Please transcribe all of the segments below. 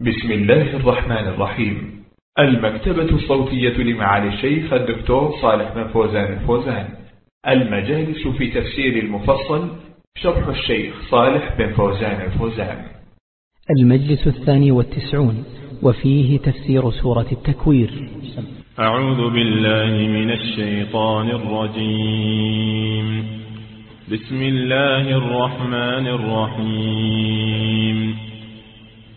بسم الله الرحمن الرحيم. المكتبة الصوتية لمعالي الشيخ الدكتور صالح بن فوزان الفوزان. المجالس في تفسير المفصل شرح الشيخ صالح بن فوزان الفوزان. المجلس الثاني والتسعون وفيه تفسير سورة التكوير. أعوذ بالله من الشيطان الرجيم. بسم الله الرحمن الرحيم.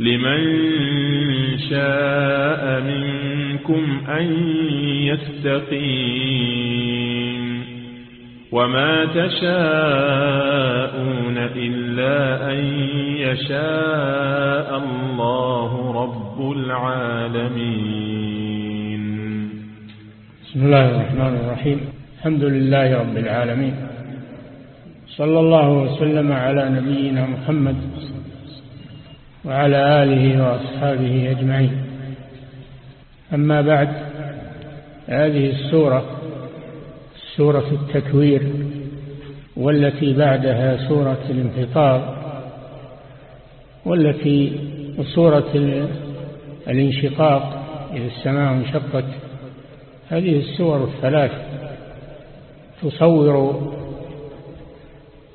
لمن شاء منكم أن يستقيم وما تشاءون إلا أن يشاء الله رب العالمين. بسم الله الرحمن الرحيم. الحمد لله رب العالمين. صلى الله وسلم على نبينا محمد وعلى آله وأصحابه أجمعين. أما بعد هذه السورة سورة التكوير والتي بعدها سورة الانفطار والتي سورة الانشقاق إذا السماء انشقت. هذه السور الثلاث تصور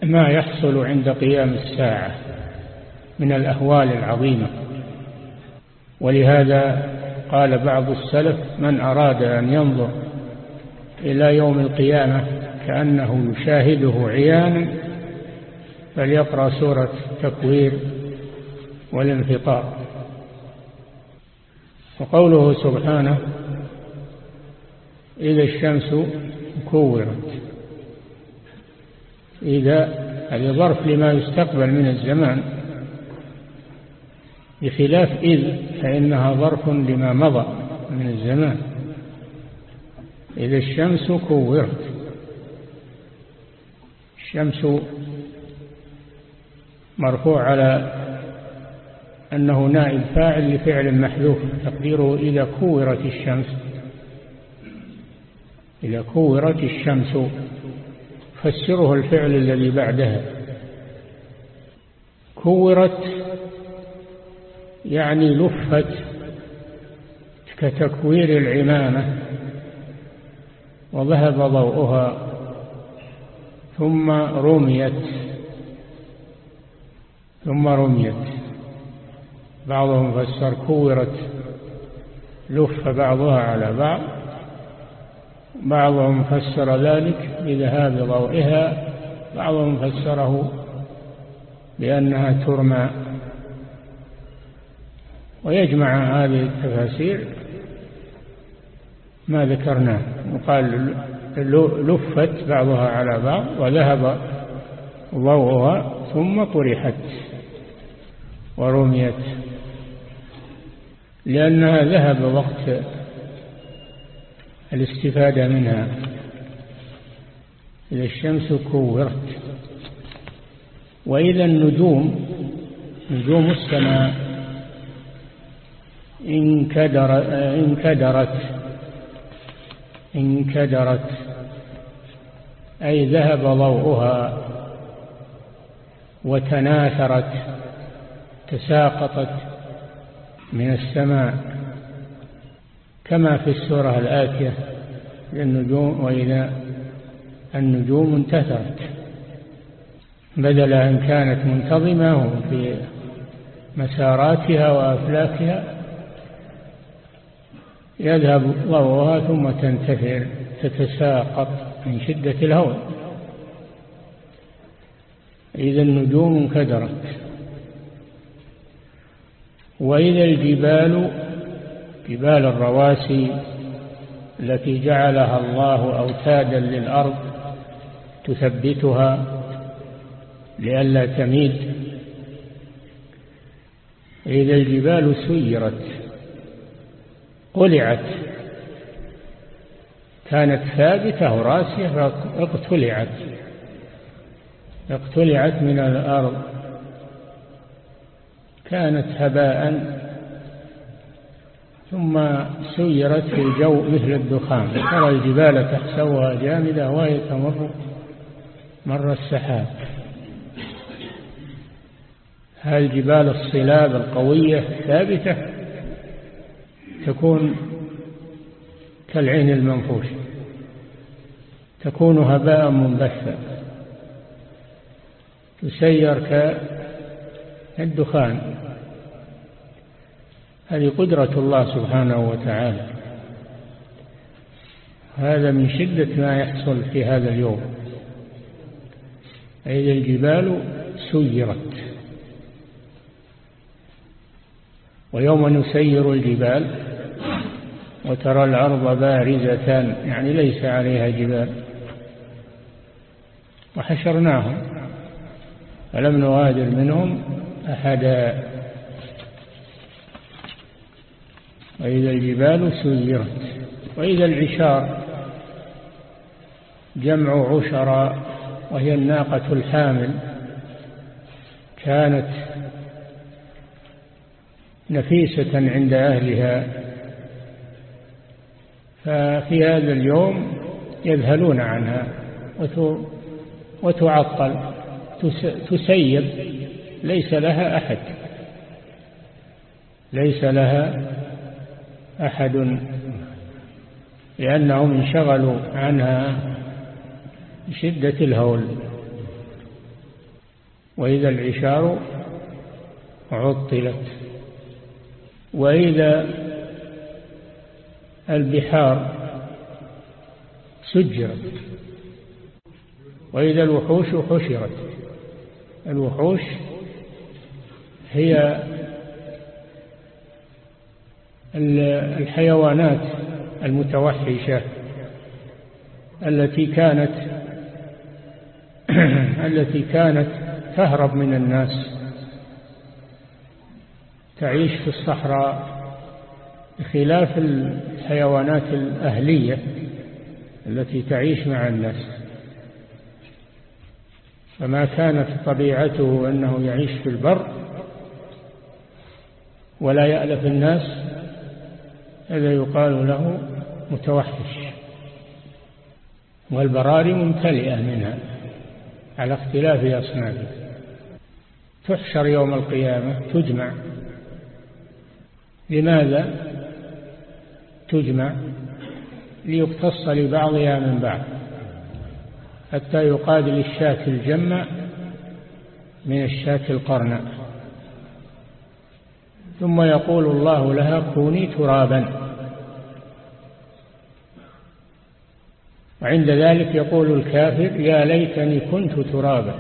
ما يحصل عند قيام الساعة. من الأهوال العظيمة. ولهذا قال بعض السلف من أراد أن ينظر إلى يوم القيامة كأنه يشاهده عيانا فليقرأ سورة تكوير والانفطار. وقوله سبحانه إذا الشمس كورت إذا هذه ظرف لما يستقبل من الزمان. بخلاف إذ فإنها ظرف لما مضى من الزمان. إذا الشمس كورت الشمس مرفوع على أنه نائب فاعل لفعل محذوف تقديره إذا كورت الشمس. إذا كورت الشمس فسره الفعل الذي بعدها. كورت يعني لفت كتكوير العمامة وذهب ضوءها ثم رميت ثم رميت. بعضهم فسر كورت لف بعضها على بعض بعضهم فسر ذلك بذهاب ضوئها بعضهم فسره بأنها ترمى ويجمع هذه التفاسير ما ذكرناه. يقال لفت بعضها على بعض وذهب ضوءها ثم طرحت ورميت لأنها ذهب وقت الاستفادة منها. إذا الشمس كورت وإذا النجوم نجوم السماء انكدر انكدرت. انكدرت. أي ذهب ضوءها وتناثرت تساقطت من السماء. كما في السورة الآتية النجوم وإذا النجوم انتثرت. بدل أن كانت منتظمة في مساراتها وأفلاكها. يذهب ضوءها ثم تنتثر تتساقط من شدة الهول. إذا النجوم انكدرت. وإذا الجبال جبال الرواسي التي جعلها الله أوتادا للأرض تثبتها لئلا تميد. إذا الجبال سيرت. قلعت كانت ثابتة وراسية فاقتلعت اقتلعت من الأرض. كانت هباء. ثم سيرت في الجو مثل الدخان. ترى الجبال تحسوها جامدة وهي تمر مر السحاب. هذه الجبال الصلاب القوية الثابتة. تكون كالعين المنفوش تكون هباء منبثا تسير كالدخان. هذه قدرة الله سبحانه وتعالى. هذا من شدة ما يحصل في هذا اليوم. إذا الجبال سيرت. ويوم نسير الجبال وترى الأرض بارزة يعني ليس عليها جبال. وحشرناهم. فلم نغادر منهم أحدا؟ وإذا الجبال سيرت وإذا العشار جمع عشرا وهي الناقة الحامل. كانت نفيسة عند أهلها. ففي هذا اليوم يذهلون عنها وتعطل تسيب ليس لها أحد. ليس لها أحد. لأنهم انشغلوا عنها بشدة الهول. وإذا العشار عطلت. وإذا البحار سجرت. وإذا الوحوش حشرت. الوحوش هي الحيوانات المتوحشة التي كانت التي كانت تهرب من الناس. تعيش في الصحراء بخلاف الحيوانات الأهلية التي تعيش مع الناس. فما كانت طبيعته أنه يعيش في البر ولا يألف الناس هذا يقال له متوحش. والبراري ممتلئة منها على اختلاف أصنافها تحشر يوم القيامة تجمع. لماذا؟ تجمع ليقتص لبعضها من بعض حتى يقاد للشاة الجمع من الشاة القرناء. ثم يقول الله لها كوني ترابا. وعند ذلك يقول الكافر يا ليتني كنت ترابا.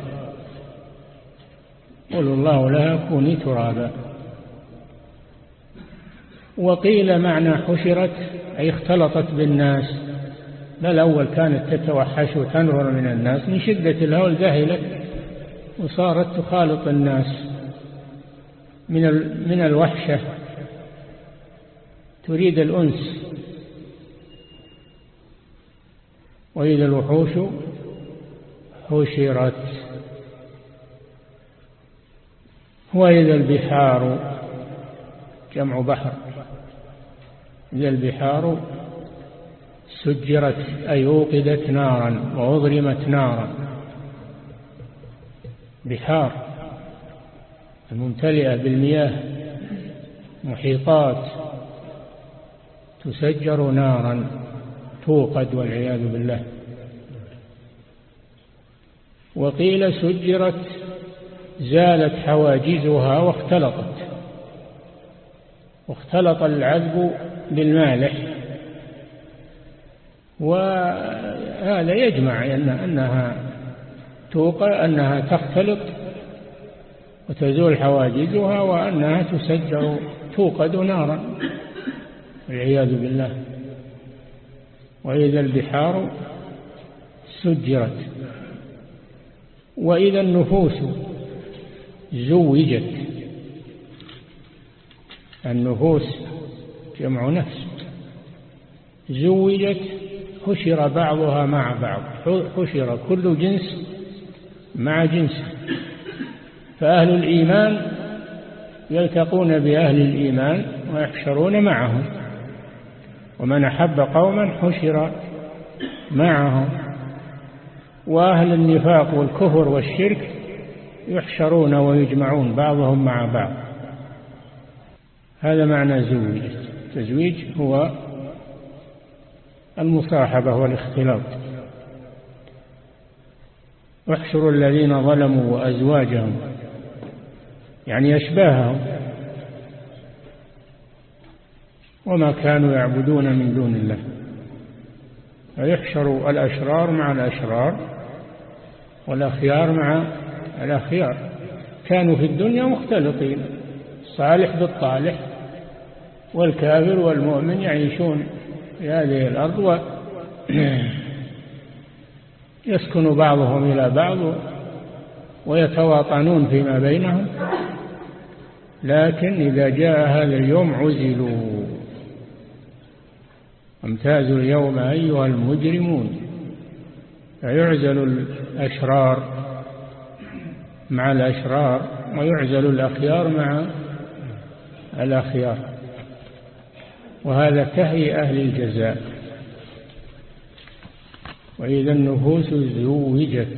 يقول الله لها كوني ترابا. وقيل معنى حشرت أي اختلطت بالناس. لا الأول كانت تتوحش وتنفر من الناس من شدة الهول ذهلت وصارت تخالط الناس من من الوحشة. تريد الأنس وإذا الوحوش حشرت. وإذا البحار جمع بحر. إذا البحار سجرت أي أوقدت نارا وأضرمت نارا. بحار الممتلئة بالمياه محيطات تسجر نارا توقد والعياذ بالله. وقيل سجرت زالت حواجزها واختلطت. واختلط العذب بالمالح. وهذا يجمع أن أنها توقع أنها تختلط وتزول حواجزها وأنها تسجر توقد نارا. والعياذ بالله. وإذا البحار سجرت. وإذا النفوس زوجت. النفوس جمع نفس. زوجت حشر بعضها مع بعض. حشر كل جنس مع جنس. فأهل الإيمان يلتقون بأهل الإيمان ويحشرون معهم. ومن أحب قوما حشر معهم. وأهل النفاق والكفر والشرك يحشرون ويجمعون بعضهم مع بعض. هذا معنى زوج. التزويج هو المصاحبة والاختلاط. احشروا الذين ظلموا وأزواجهم يعني أشباههم وما كانوا يعبدون من دون الله. فيحشر الأشرار مع الأشرار والأخيار مع الأخيار. كانوا في الدنيا مختلطين الصالح بالطالح والكافر والمؤمن يعيشون في هذه الأرض ويسكن بعضهم إلى بعض ويتواطنون فيما بينهم. لكن إذا جاء هذا اليوم عزلوا. امتازوا اليوم أيها المجرمون. فيعزل الأشرار مع الأشرار ويعزل الأخيار مع الأخيار. وهذا كهي أهل الجزاء. وإذا النفوس زوجت.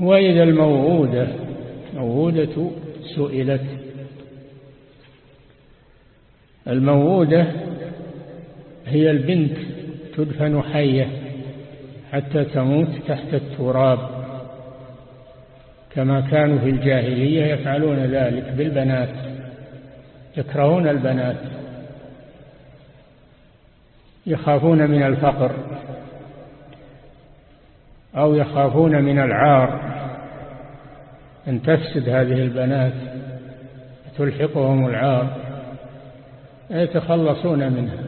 وإذا الموعودة موعودة سئلت. الموعودة هي البنت تدفن حية حتى تموت تحت التراب. كما كانوا في الجاهلية يفعلون ذلك بالبنات. يكرهون البنات يخافون من الفقر أو يخافون من العار. أن تفسد هذه البنات تلحقهم العار يتخلصون منها.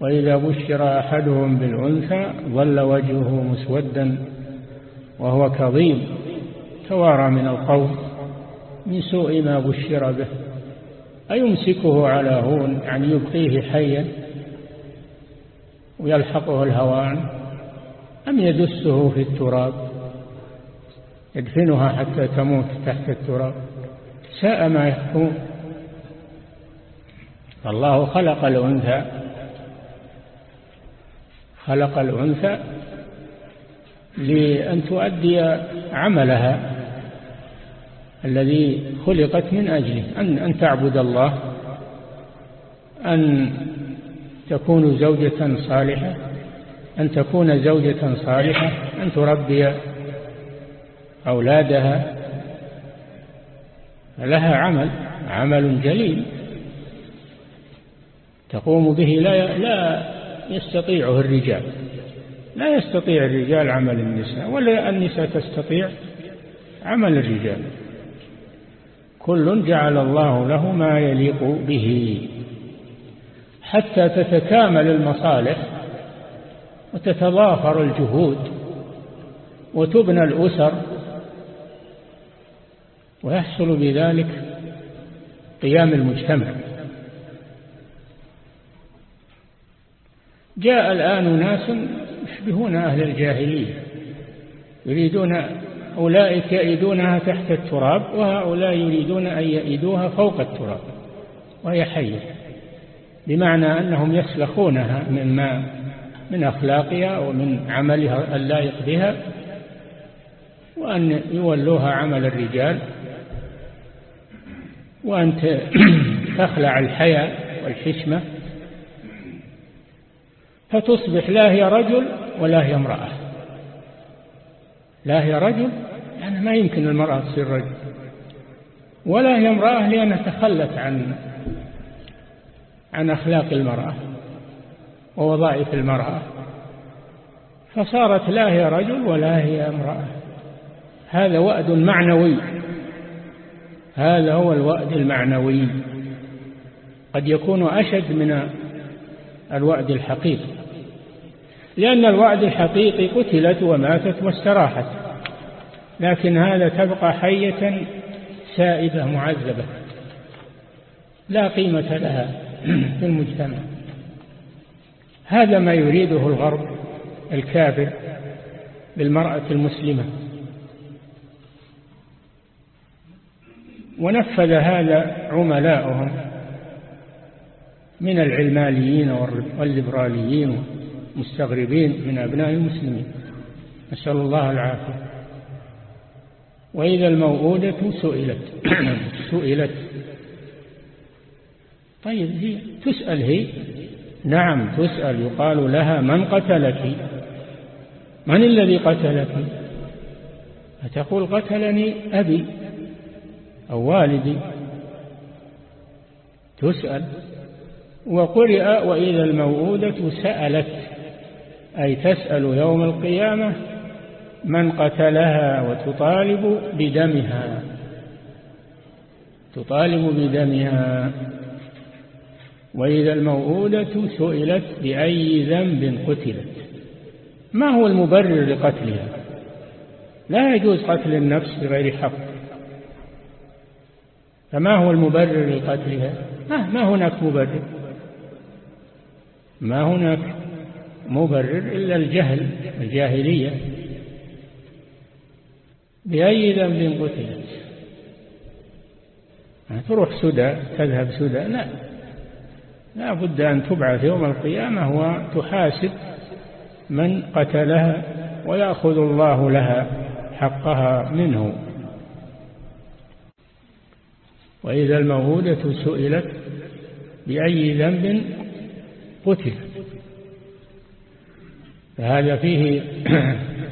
وإذا بشر أحدهم بالأنثى ظل وجهه مسودا وهو كظيم توارى من القوم. من سوء ما بشر به أيمسكه على هون؟ يعني يبقيه حيا ويلحقه الهوان أم يدسه في التراب؟ يدفنها حتى تموت تحت التراب. ساء ما يحكمون الله خلق الأنثى. خلق الأنثى لأن تؤدي عملها. الذي خلقت من أجله. أن, أن تعبد الله أن تكون زوجة صالحة أن تكون زوجة صالحة أن تربي أولادها. لها عمل عمل جليل. تقوم به لا لا يستطيعه الرجال. لا يستطيع الرجال عمل النساء ولا النساء تستطيع عمل الرجال. كل جعل الله له ما يليق به. حتى تتكامل المصالح وتتضافر الجهود وتبنى الأسر. ويحصل بذلك قيام المجتمع. جاء الآن ناس يشبهون أهل الجاهلية يريدون أولئك يئدونها تحت التراب وهؤلاء يريدون أن يئدوها فوق التراب وهي حية. بمعنى أنهم يسلخونها مما من أخلاقها ومن عملها اللائق بها وأن يولوها عمل الرجال وأن تخلع الحياء والحشمة. فتصبح لا هي رجل ولا هي امرأة. لا هي رجل يعني ما يمكن المرأة تصير رجل. ولا هي امرأة لأنها تخلت عن عن أخلاق المرأة ووظائف المرأة. فصارت لا هي رجل ولا هي امرأة. هذا وأد معنوي. هذا هو الوأد المعنوي. قد يكون أشد من الوأد الحقيقي. لأن الوعد الحقيقي قتلت وماتت واستراحت. لكن هذا تبقى حية سائبة معذبة. لا قيمة لها في المجتمع. هذا ما يريده الغرب الكافر بالمرأة المسلمة. ونفذ هذا عملاؤهم من العلمانيين والليبراليين مستغربين من أبناء المسلمين. نسأل الله العافية. وإذا الموءودة سئلت. سئلت. طيب هي تسأل هي؟ نعم تسأل. يقال لها من قتلك؟ من الذي قتلك؟ فتقول قتلني أبي أو والدي. تسأل. وقرئ وإذا الموءودة سألت. أي تسأل يوم القيامة من قتلها وتطالب بدمها. تطالب بدمها. وإذا الموءودة سئلت بأي ذنب قتلت. ما هو المبرر لقتلها؟ لا يجوز قتل النفس بغير حق. فما هو المبرر لقتلها؟ ما هناك مبرر. ما هناك مبرر إلا الجهل الجاهلية. بأي ذنب قتلت. تروح سدى تذهب سدى لا. لا بد أن تبعث يوم القيامة وتحاسب من قتلها ويأخذ الله لها حقها منه. وإذا الموهودة سئلت بأي ذنب قتلت. فهذا فيه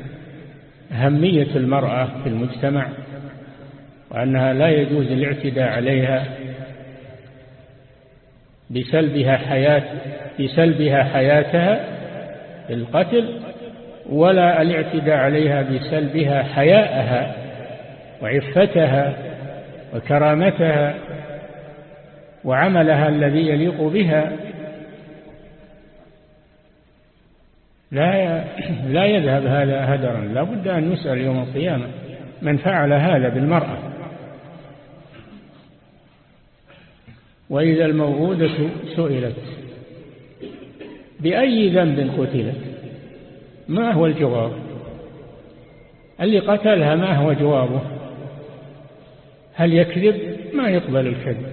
أهمية المرأة في المجتمع وأنها لا يجوز الاعتداء عليها بسلبها حياة بسلبها حياتها بالقتل ولا الاعتداء عليها بسلبها حياءها وعفتها وكرامتها وعملها الذي يليق بها. لا لا يذهب هذا هدرا. لا بد أن يسأل يوم القيامة من فعل هذا بالمرأة. وإذا الموءودة سئلت. بأي ذنب قتلت؟ ما هو الجواب؟ اللي قتلها ما هو جوابه؟ هل يكذب؟ ما يقبل الكذب.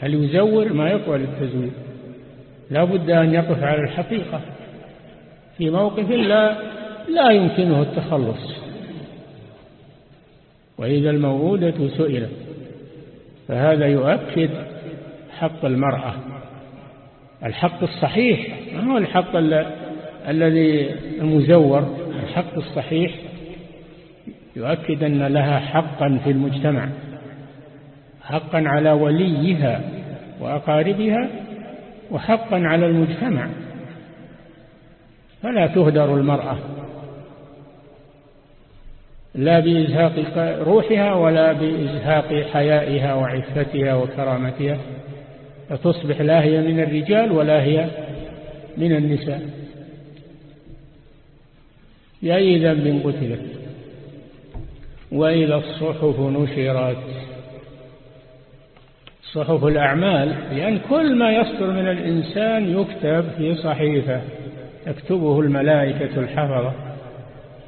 هل يزور؟ ما يقبل التزوير. لا بد أن يقف على الحقيقة. في موقف لا لا يمكنه التخلص. وإذا الموءودة سئلت فهذا يؤكد حق المرأة. الحق الصحيح ما هو الحق الذي المزور؟ الحق الصحيح يؤكد أن لها حقا في المجتمع حقا على وليها وأقاربها وحقا على المجتمع. فلا تهدر المرأة. لا بإزهاق روحها ولا بإزهاق حيائها وعفتها وكرامتها. فتصبح لا هي من الرجال ولا هي من النساء. بأي ذنب قتلت. وإلى الصحف نشرت. صحف الأعمال لأن كل ما يصدر من الإنسان يكتب في صحيفة. تكتبه الملائكة الحفظة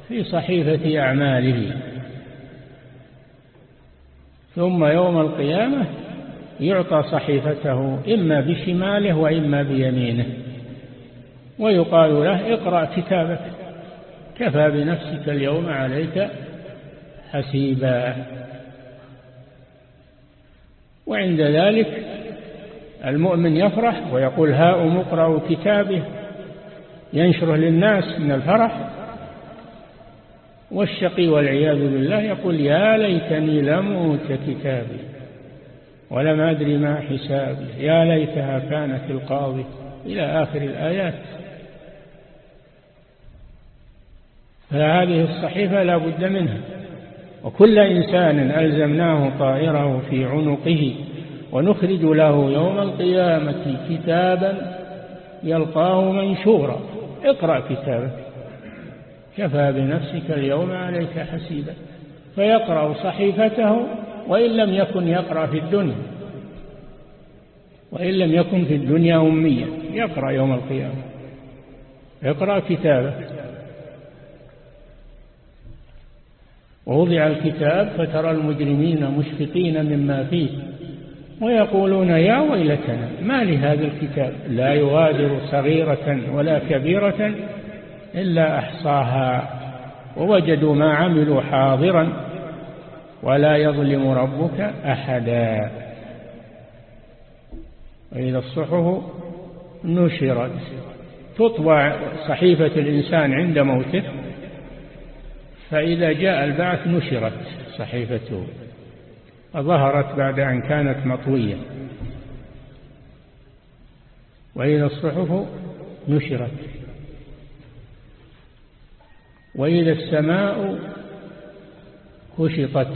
في صحيفة أعماله. ثم يوم القيامة يعطى صحيفته إما بشماله وإما بيمينه ويقال له اقرأ كتابك كفى بنفسك اليوم عليك حسيبا. وعند ذلك المؤمن يفرح ويقول هاؤم اقرأوا كتابه ينشره للناس من الفرح. والشقي والعياذ بالله يقول يا ليتني لم أوت كتابي ولم أدري ما حسابي. يا ليتها كانت القاضي. إلى آخر الآيات. فهذه الصحيفة لا بد منها. وكل إنسان ألزمناه طائره في عنقه ونخرج له يوم القيامة كتابا يلقاه منشورا. اقرأ كتابك. كفى بنفسك اليوم عليك حسيبا. فيقرأ صحيفته وإن لم يكن يقرأ في الدنيا. وإن لم يكن في الدنيا أميا يقرأ يوم القيامة. يقرأ كتابه ووضع الكتاب فترى المجرمين مشفقين مما فيه. ويقولون يا ويلتنا ما لهذا الكتاب? لا يغادر صغيرة ولا كبيرة إلا أحصاها ووجدوا ما عملوا حاضرا ولا يظلم ربك أحدا. وإذا الصحف نشرت تطبع صحيفة الإنسان عند موته فإذا جاء البعث نشرت صحيفته. ظهرت بعد أن كانت مطوية. وإذا الصحف نشرت. وإذا السماء كشطت.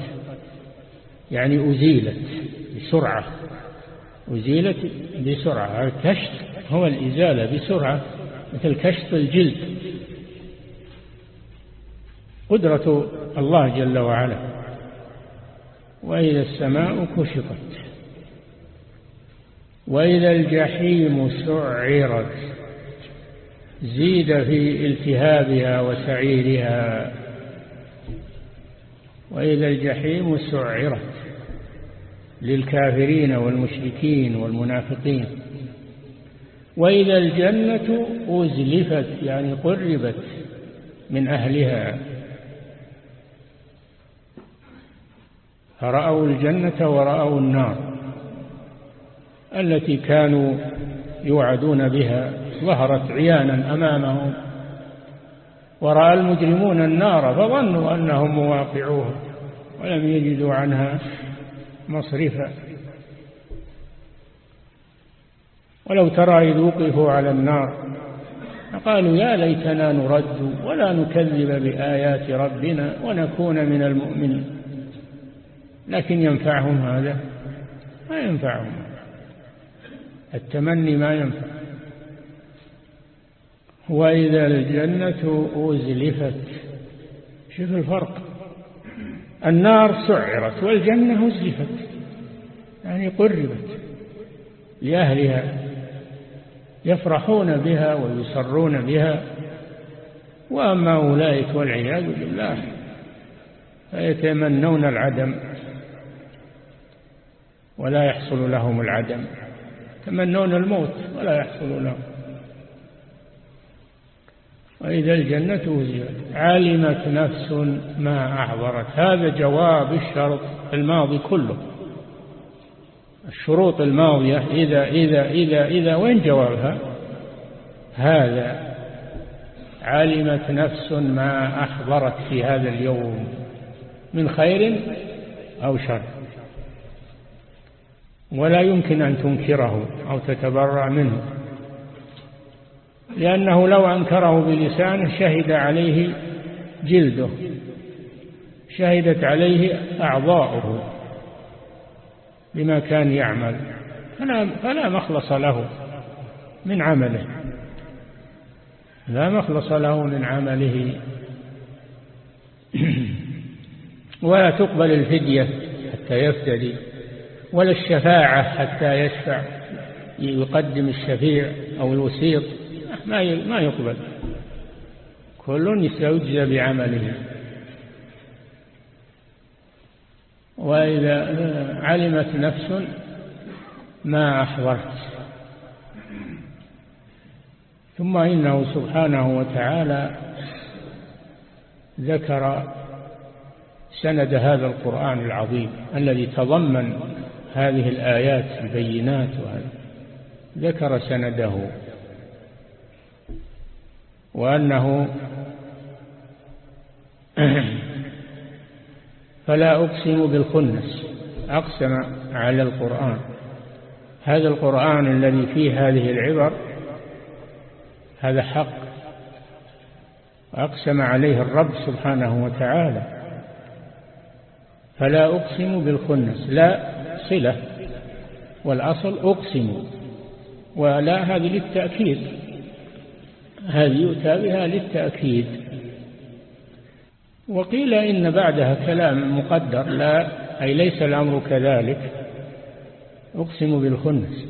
يعني أزيلت بسرعة. أزيلت بسرعة. الكشف هو الإزالة بسرعة مثل كشف الجلد. قدرة الله جل وعلا. وإذا السماء كشطت وإذا الجحيم سعرت زيد في التهابها وسعيرها وإذا الجحيم سعرت للكافرين والمشركين والمنافقين وإذا الجنة أزلفت يعني قربت من أهلها. فرأوا الجنة ورأوا النار التي كانوا يوعدون بها ظهرت عيانا أمامهم. ورأى المجرمون النار فظنوا أنهم مواقعوها ولم يجدوا عنها مصرفا. ولو ترى إذ وقفوا على النار فقالوا يا ليتنا نرد ولا نكذب بآيات ربنا ونكون من المؤمنين. لكن ينفعهم هذا؟ ما ينفعهم التمني ما ينفع. وإذا الجنة أزلفت شوف الفرق. النار سعرت والجنة أزلفت يعني قربت لأهلها يفرحون بها ويسرون بها. وأما أولئك والعياذ بالله فيتمنون العدم. ولا يحصل لهم العدم. يتمنون الموت ولا يحصل لهم. وإذا الجنة وزيت علمت نفس ما أحضرت. هذا جواب الشرط الماضي كله. الشروط الماضية إذا إذا إذا إذا وين جوابها؟ هذا. علمت نفس ما أحضرت في هذا اليوم. من خير أو شر؟ ولا يمكن أن تنكره أو تتبرع منه لأنه لو أنكره بلسانه شهد عليه جلده شهدت عليه أعضاؤه بما كان يعمل. فلا, فلا مخلص له من عمله لا مخلص له من عمله. ولا تقبل الفدية حتى يفتدي. ولا الشفاعة حتى يشفع. يقدم الشفيع أو الوسيط. ما ما يقبل. كل سيجزى بعمله. وإذا علمت نفس ما أحضرت. ثم إنه سبحانه وتعالى ذكر سند هذا القرآن العظيم الذي تضمن هذه الآيات البينات ذكر سنده وأنه فلا أقسم بالخنس. أقسم على القرآن. هذا القرآن الذي فيه هذه العبر هذا حق. أقسم عليه الرب سبحانه وتعالى. فلا أقسم بالخنس. لا صلة والأصل أقسم ولا هذه للتأكيد هذه يؤتى بها للتأكيد. وقيل إن بعدها كلام مقدر لا أي ليس الأمر كذلك أقسم بالخنس.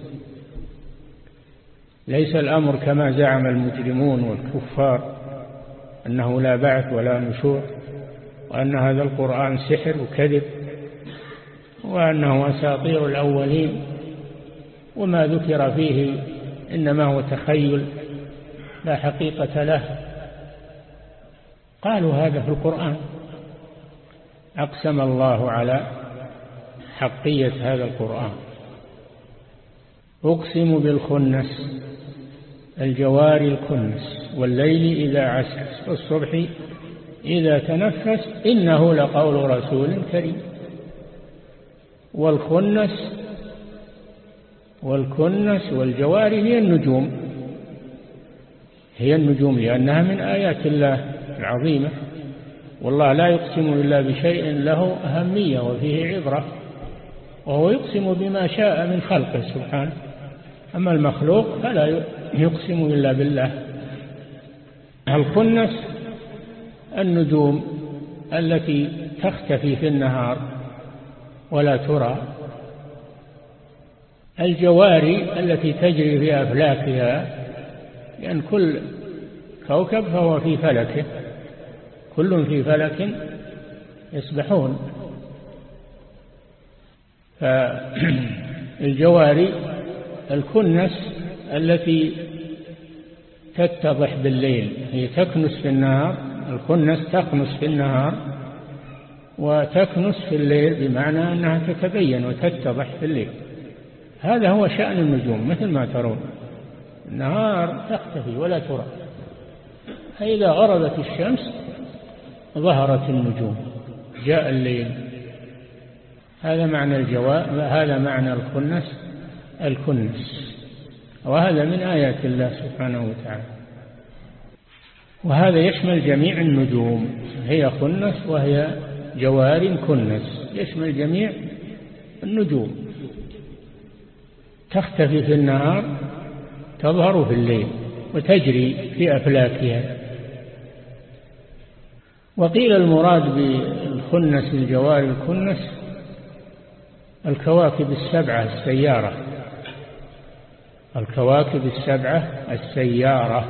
ليس الأمر كما زعم المجرمون والكفار أنه لا بعث ولا نشور وأن هذا القرآن سحر وكذب. وأنه أساطير الأولين وما ذكر فيه إنما هو تخيل لا حقيقة له. قالوا هذا في القرآن. أقسم الله على حقية هذا القرآن. أقسم بالخنس الجوار الكنس والليل إذا عسعس والصبح إذا تنفس إنه لقول رسول كريم. والخنس والكنس والجوار هي النجوم. هي النجوم لأنها من آيات الله العظيمة. والله لا يقسم إلا بشيء له أهمية وفيه عبرة وهو يقسم بما شاء من خلقه سبحانه. أما المخلوق فلا يقسم إلا بالله. الخنس النجوم التي تختفي في النهار. ولا ترى. الجواري التي تجري في أفلاكها لأن كل كوكب فهو في فلكه كل في فلك يسبحون. فالجواري الكنس التي تتضح بالليل هي تكنس في النهار الكنس تكنس في النهار. وتكنس في الليل بمعنى أنها تتبين وتتضح في الليل. هذا هو شأن النجوم مثل ما ترون. النهار تختفي ولا ترى. فإذا غربت الشمس ظهرت النجوم. جاء الليل. هذا معنى الجواب هذا معنى الكنس الكنس. وهذا من آيات الله سبحانه وتعالى. وهذا يشمل جميع النجوم. هي خنس وهي جوار كنس. يشمل جميع النجوم. تختفي في النهار تظهر في الليل وتجري في أفلاكها. وقيل المراد بالخنس الجوار الكنس الكواكب السبعة السيارة. الكواكب السبعة السيارة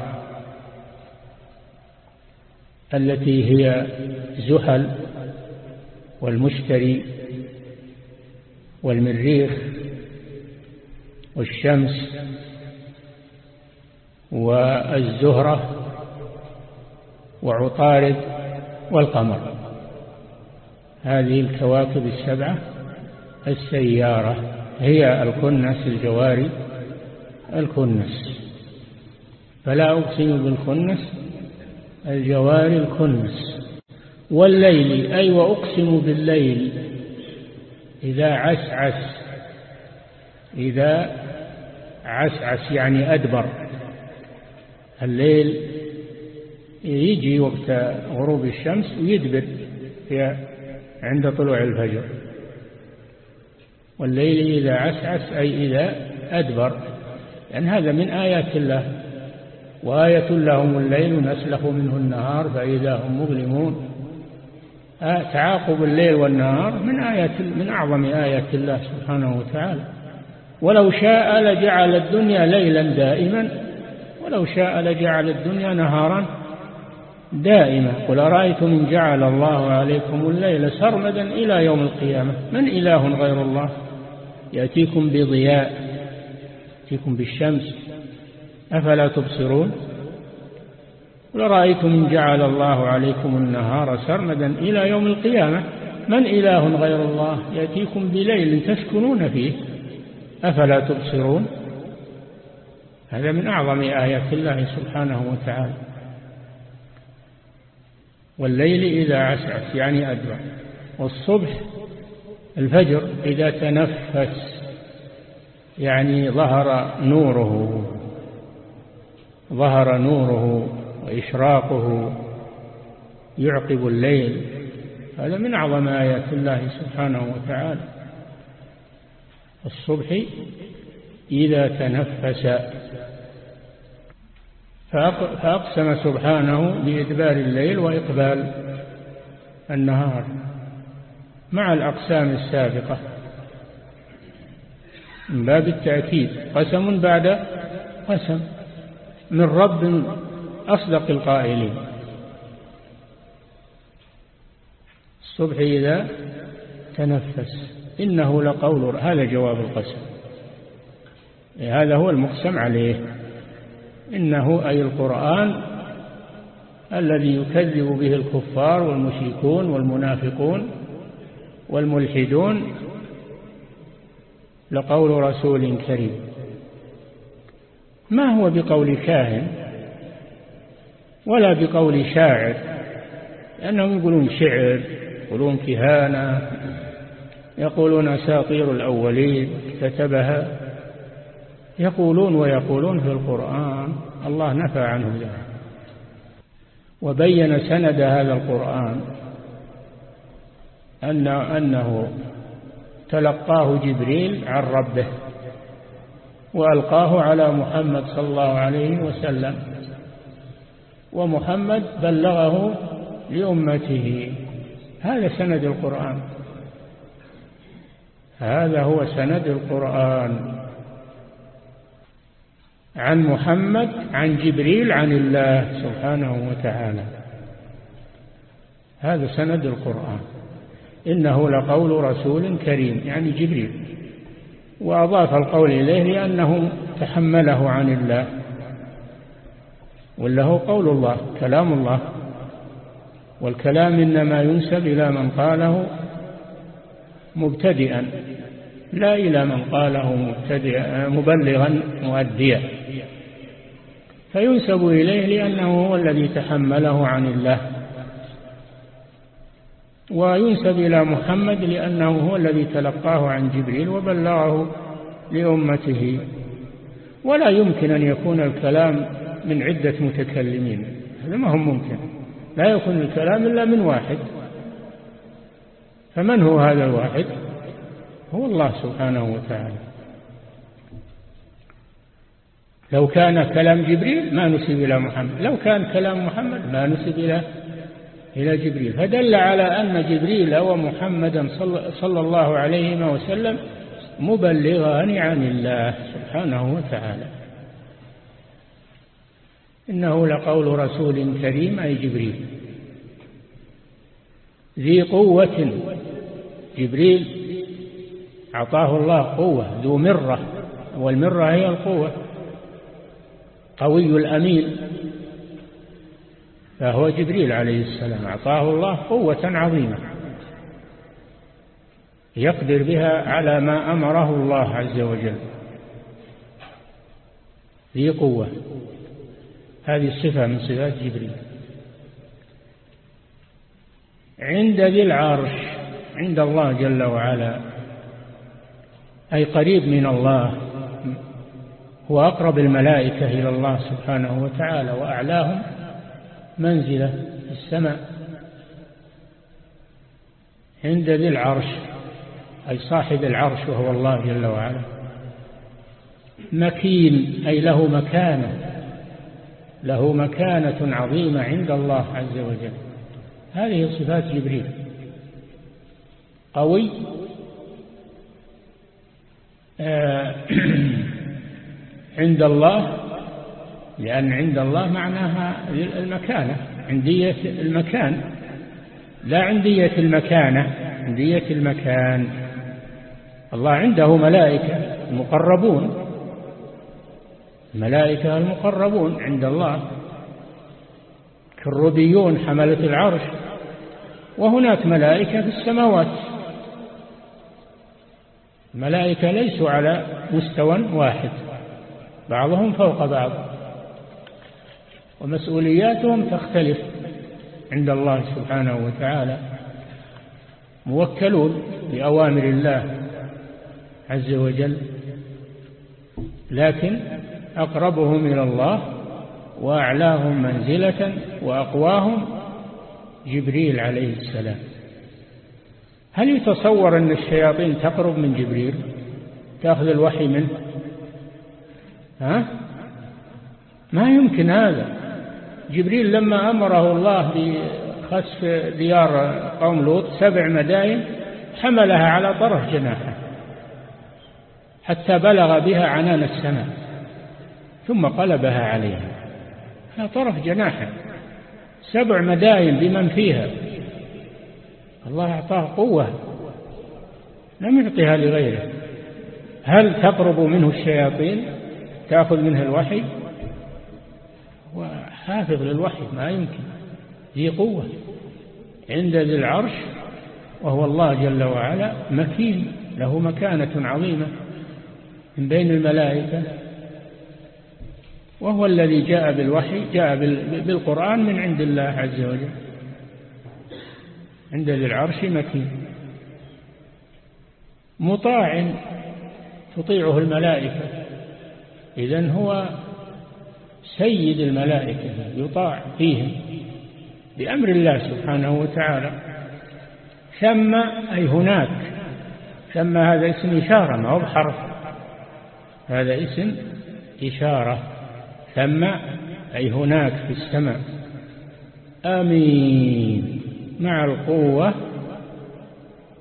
التي هي زحل. والمشتري والمريخ والشمس والزهرة وعطارد والقمر. هذه الكواكب السبعة السيارة هي الكنس الجواري الكنس. فلا أقسم بالكنس الجواري الكنس. والليل أي وأقسم بالليل. إذا عسعس إذا عسعس يعني أدبر. الليل يجي وقت غروب الشمس ويدبر عند طلوع الفجر. والليل إذا عسعس أي إذا أدبر. لأن يعني هذا من آيات الله. وآية لهم الليل نسلخ منه النهار فإذا هم مظلمون. تعاقب الليل والنهار من آيات من أعظم آيات الله سبحانه وتعالى. ولو شاء لجعل الدنيا ليلا دائما. ولو شاء لجعل الدنيا نهارا دائما. قل أرأيتم إن جعل الله عليكم الليل سرمدا إلى يوم القيامة؟ من إله غير الله؟ يأتيكم بضياء يأتيكم بالشمس. أفلا تبصرون؟ قل أرأيتم إن جعل الله عليكم النهار سرمدا إلى يوم القيامة. من إله غير الله؟ يأتيكم بليل تسكنون فيه. أفلا تبصرون؟ هذا من أعظم آيات الله سبحانه وتعالى. والليل إذا عسعس يعني أدبر. والصبح الفجر إذا تنفس يعني ظهر نوره. ظهر نوره وإشراقه يعقب الليل. هذا من أعظم آيات الله سبحانه وتعالى. الصبح إذا تنفس فأقسم سبحانه بإدبار الليل وإقبال النهار مع الأقسام السابقة. من باب التأكيد قسم بعد قسم. من رب أصدق القائلين. الصبح إذا تنفس. إنه لقول هذا جواب القسم. هذا هو المقسم عليه. إنه أي القرآن الذي يكذب به الكفار والمشركون والمنافقون والملحدون لقول رسول كريم. ما هو بقول كاهن؟ ولا بقول شاعر لأنهم يقولون شعر يقولون كهانة يقولون أساطير الأولين كتبها يقولون ويقولون في القرآن الله نفى عنه ذلك وبين سند هذا القرآن أن أنه تلقاه جبريل عن ربه وألقاه على محمد صلى الله عليه وسلم. ومحمد بلغه لأمته. هذا سند القرآن. هذا هو سند القرآن. عن محمد عن جبريل عن الله سبحانه وتعالى. هذا سند القرآن. إنه لقول رسول كريم يعني جبريل. وأضاف القول إليه لأنه تحمله عن الله. ولا هو قول الله كلام الله. والكلام إنما ينسب إلى من قاله مبتدئا لا إلى من قاله مبتدئا مبلغا مؤديا. فينسب إليه لأنه هو الذي تحمله عن الله. وينسب إلى محمد لأنه هو الذي تلقاه عن جبريل وبلغه لأمته. ولا يمكن أن يكون الكلام من عدة متكلمين. هذا ما هو ممكن. لا يكون الكلام إلا من واحد. فمن هو هذا الواحد؟ هو الله سبحانه وتعالى. لو كان كلام جبريل ما نسب إلى محمد. لو كان كلام محمد ما نسب إلى إلى جبريل. فدل على أن جبريل ومحمدا صلى الله عليه وسلم مبلغان عن الله سبحانه وتعالى. إنه لقول رسول كريم أي جبريل. ذي قوة. جبريل أعطاه الله قوة ذو مرة. والمرة هي القوة. قوي الأمين. فهو جبريل عليه السلام أعطاه الله قوة عظيمة. يقدر بها على ما أمره الله عز وجل. ذي قوة. هذه صفة من صفات جبريل. عند ذي العرش عند الله جل وعلا أي قريب من الله هو أقرب الملائكة إلى الله سبحانه وتعالى وأعلاهم منزلة في السماء. عند ذي العرش أي صاحب العرش وهو الله جل وعلا مكين أي له مكانة. له مكانة عظيمة عند الله عز وجل. هذه صفات جبريل. قوي. آه، عند الله لأن عند الله معناها المكانة عندية المكان. لا عندية المكانة عندية المكان. الله عنده ملائكة مقربون. الملائكة المقربون عند الله. كالربيون حملة العرش. وهناك ملائكة في السماوات. الملائكة ليسوا على مستوى واحد. بعضهم فوق بعض. ومسؤولياتهم تختلف عند الله سبحانه وتعالى. موكلون بأوامر الله عز وجل. لكن أقربهم إلى الله وأعلاهم منزلة وأقواهم جبريل عليه السلام. هل يتصور أن الشياطين تقرب من جبريل؟ تأخذ الوحي منه؟ ها؟ ما يمكن هذا. جبريل لما أمره الله بخسف ديار قوم لوط سبع مداين حملها على طرف جناحه حتى بلغ بها عنان السماء. ثم قلبها عليها. على طرف جناحه. سبع مداين بمن فيها. الله أعطاه قوة. لم يعطيها لغيره. هل تقرب منه الشياطين؟ تأخذ منه الوحي؟ وحافظ للوحي ما يمكن. ذي قوة. عند ذي العرش وهو الله جل وعلا مكين. له مكانة عظيمة. من بين الملائكة. وهو الذي جاء بالوحي جاء بالقرآن من عند الله عز وجل. عند ذي العرش مكين. مطاع تطيعه الملائكة. إذن هو سيد الملائكة يطاع فيهم بأمر الله سبحانه وتعالى. ثم أي هناك ثم هذا اسم إشارة ما هو بحرف؟ هذا اسم إشارة. ثم أي هناك في السماء. آمين. مع القوة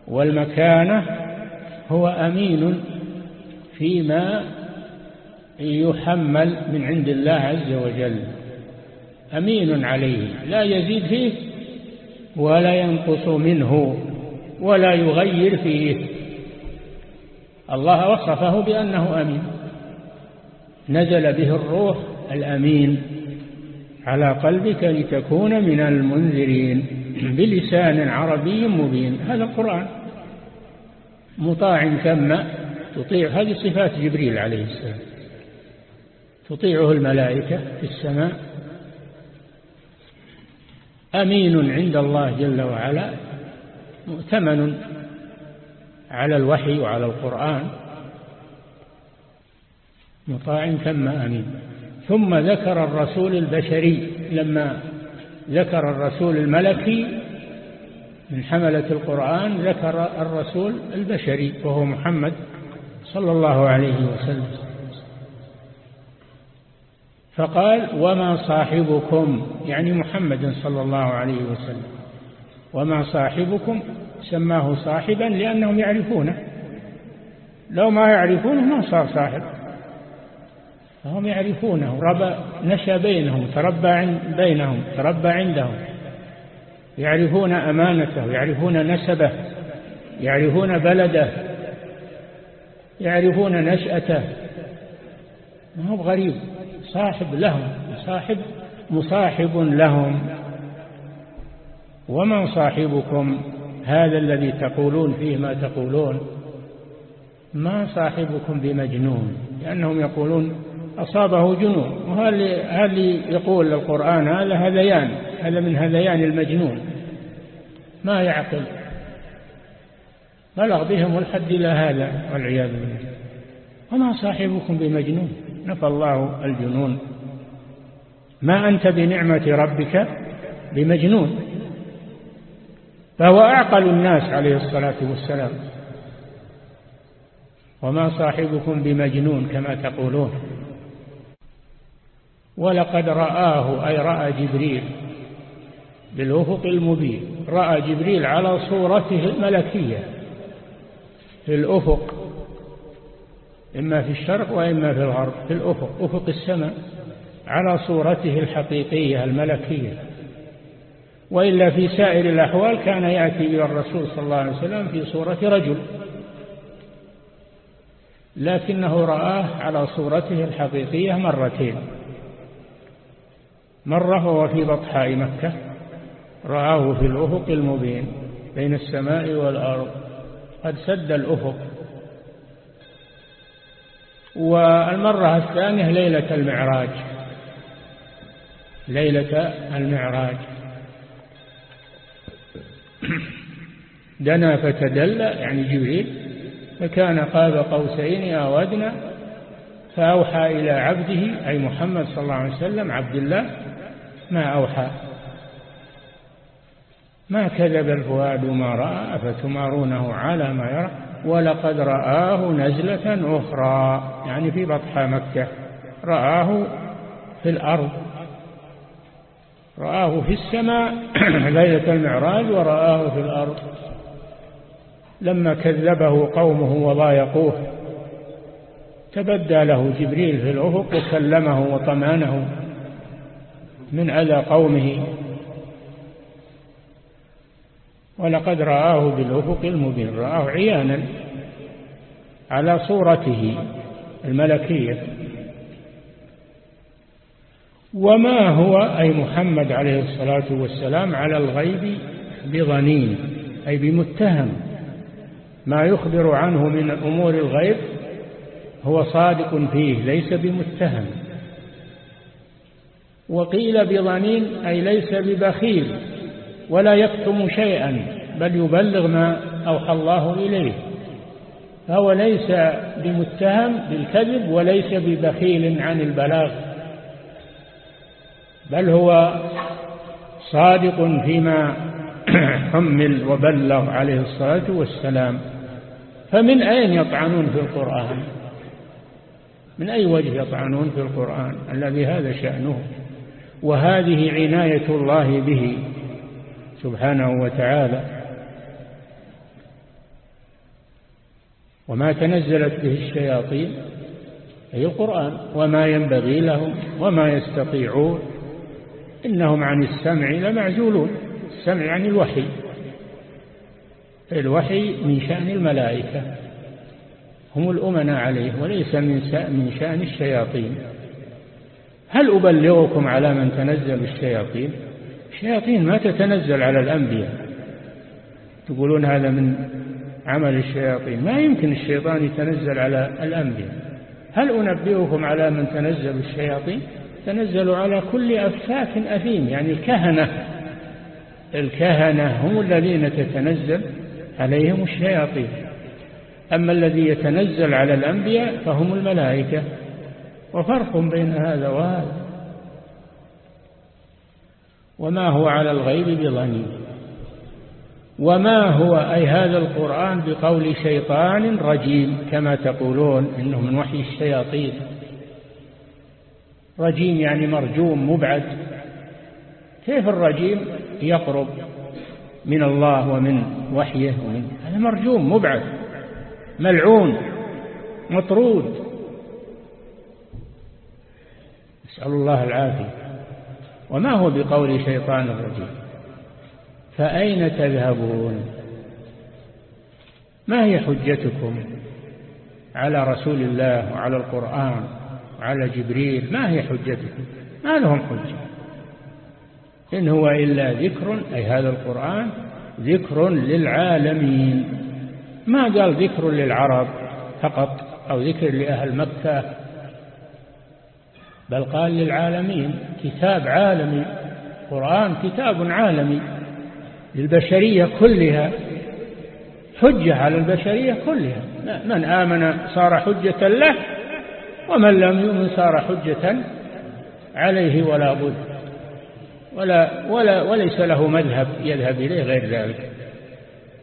والمكانة هو أمين فيما يحمل من عند الله عز وجل. أمين عليه. لا يزيد فيه ولا ينقص منه ولا يغير فيه. الله وصفه بأنه أمين. نزل به الروح الأمين على قلبك لتكون من المنذرين بلسان عربي مبين. هذا القرآن مطاع ثم تطيع هذه صفات جبريل عليه السلام. تطيعه الملائكة في السماء. أمين عند الله جل وعلا مؤتمن على الوحي وعلى القرآن. مطاع ثم أمين. ثم ذكر الرسول البشري لما ذكر الرسول الملكي من حملة القرآن ذكر الرسول البشري وهو محمد صلى الله عليه وسلم. فقال وما صاحبكم؟ يعني محمد صلى الله عليه وسلم. وما صاحبكم؟ سماه صاحبا لأنهم يعرفونه. لو ما يعرفونه ما صار صاحب. فهم يعرفونه. ربى نشأ بينهم تربى بينهم تربى عندهم. يعرفون أمانته يعرفون نسبه يعرفون بلده يعرفون نشأته. ما هو غريب صاحب لهم صاحب مصاحب لهم. ومن صاحبكم؟ هذا الذي تقولون فيه ما تقولون. ما صاحبكم بمجنون؟ لأنهم يقولون أصابه جنون. وهل يقول القرآن هذا هذيان؟ هذا من هذيان المجنون. ما يعقل. بلغ بهم الحد إلى هذا والعياذ بالله. وما صاحبكم بمجنون؟ نفى الله الجنون. ما أنت بنعمة ربك بمجنون. فهو أعقل الناس عليه الصلاة والسلام. وما صاحبكم بمجنون كما تقولون. ولقد رآه أي رأى جبريل بالأفق المبين رأى جبريل على صورته الملكية في الأفق إما في الشرق وإما في الغرب في الأفق أفق السماء على صورته الحقيقية الملكية. وإلا في سائر الأحوال كان يأتي إلى الرسول صلى الله عليه وسلم في صورة رجل لكنه رآه على صورته الحقيقية مرتين. مرة وهو في بطحاء مكة رآه في الأفق المبين بين السماء والأرض قد سد الأفق. والمرة الثانية ليلة المعراج. ليلة المعراج. دنا فتدلى يعني جبريل فكان قاب قوسين أو أدنى فأوحى إلى عبده أي محمد صلى الله عليه وسلم عبد الله ما أوحى. ما كذب الفؤاد ما رأى أفتمارونه على ما يرى ولقد رآه نزلة أخرى. يعني في بطحى مكة. رآه في الأرض. رآه في السماء ليلة المعراج ورآه في الأرض. لما كذبه قومه وضايقوه تبدى له جبريل في الأفق وكلمه وطمانه. من أذى قومه. ولقد رآه بالأفق المبين رآه عيانا على صورته الملكية. وما هو أي محمد عليه الصلاة والسلام على الغيب بظنين أي بمتهم؟ ما يخبر عنه من أمور الغيب هو صادق فيه ليس بمتهم. وقيل بظنين أي ليس ببخيل ولا يكتم شيئا بل يبلغ ما أوحى الله إليه. فهو ليس بمتهم بالكذب وليس ببخيل عن البلاغ بل هو صادق فيما حمل وبلغ عليه الصلاة والسلام. فمن أين يطعنون في القرآن؟ من أي وجه يطعنون في القرآن الذي هذا شأنه؟ وهذه عناية الله به سبحانه وتعالى. وما تنزلت به الشياطين أي القرآن وما ينبغي لهم وما يستطيعون. إنهم عن السمع لمعزولون السمع عن الوحي. الوحي من شأن الملائكة هم الأمنا عليه وليس من شأن الشياطين. هل أبلغكم على من تنزل الشياطين؟ الشياطين ما تتنزل على الأنبياء. تقولون هذا من عمل الشياطين. ما يمكن الشيطان يتنزل على الأنبياء. هل أنبئكم على من تنزل الشياطين؟ تنزل على كل أفاك أثيم يعني الكهنة. الكهنة هم الذين تتنزل عليهم الشياطين. أما الذي يتنزل على الأنبياء فهم الملائكة. وفرق بين هذا وهذا. وما هو على الغيب بظنين وما هو أي هذا القرآن بقول شيطان رجيم كما تقولون إنه من وحي الشياطين. رجيم يعني مرجوم مبعد. كيف الرجيم؟ يقرب من الله ومن وحيه ومن هذا مرجوم مبعد ملعون مطرود. نسأل الله العافية. وما هو بقول شيطان الرجيم؟ فأين تذهبون؟ ما هي حجتكم على رسول الله وعلى القرآن وعلى جبريل؟ ما هي حجتكم؟ ما لهم حجة. إن هو إلا ذكر أي هذا القرآن ذكر للعالمين. ما قال ذكر للعرب فقط أو ذكر لأهل مكة بل قال للعالمين كتاب عالمي قرآن كتاب عالمي. للبشرية كلها حجة على البشرية كلها. من آمن صار حجة له ومن لم يؤمن صار حجة عليه ولا بد. ولا, ولا وليس له مذهب يذهب إليه غير ذلك.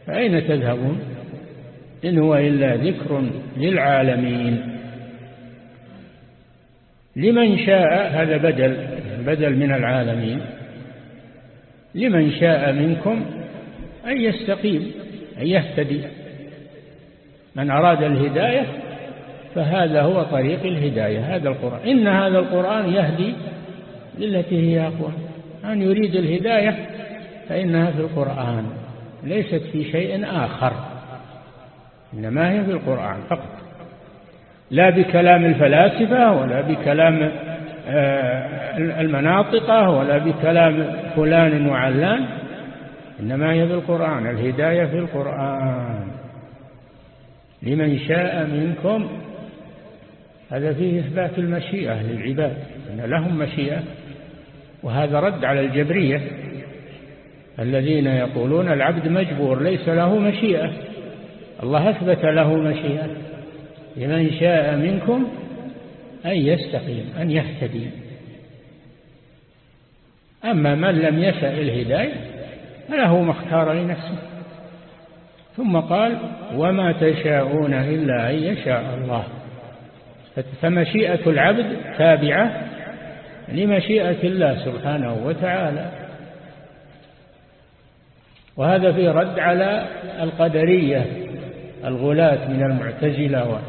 فأين تذهبون؟ إن هو إلا ذكر للعالمين. لمن شاء هذا بدل بدل من العالمين. لمن شاء منكم أن يستقيم أن يهتدي. من أراد الهداية فهذا هو طريق الهداية هذا القرآن. إن هذا القرآن يهدي للتي هي أقوى. من يريد الهداية فإنها في القرآن ليست في شيء آخر إنما هي في القرآن فقط. لا بكلام الفلاسفة ولا بكلام آه، المناطقة ولا بكلام فلان وعلان إنما هي في القرآن الهداية في القرآن. لمن شاء منكم هذا فيه إثبات المشيئة للعباد أن لهم مشيئة وهذا رد على الجبرية الذين يقولون العبد مجبور ليس له مشيئة. الله أثبت له مشيئة. لمن شاء منكم أن يستقيم أن يهتدي. أما من لم يشأ الهداية فله ما اختار لنفسه. ثم قال وما تشاءون إلا أن يشاء الله. فمشيئة العبد تابعة لمشيئة الله سبحانه وتعالى. وهذا في رد على القدرية الغلاة من المعتزلة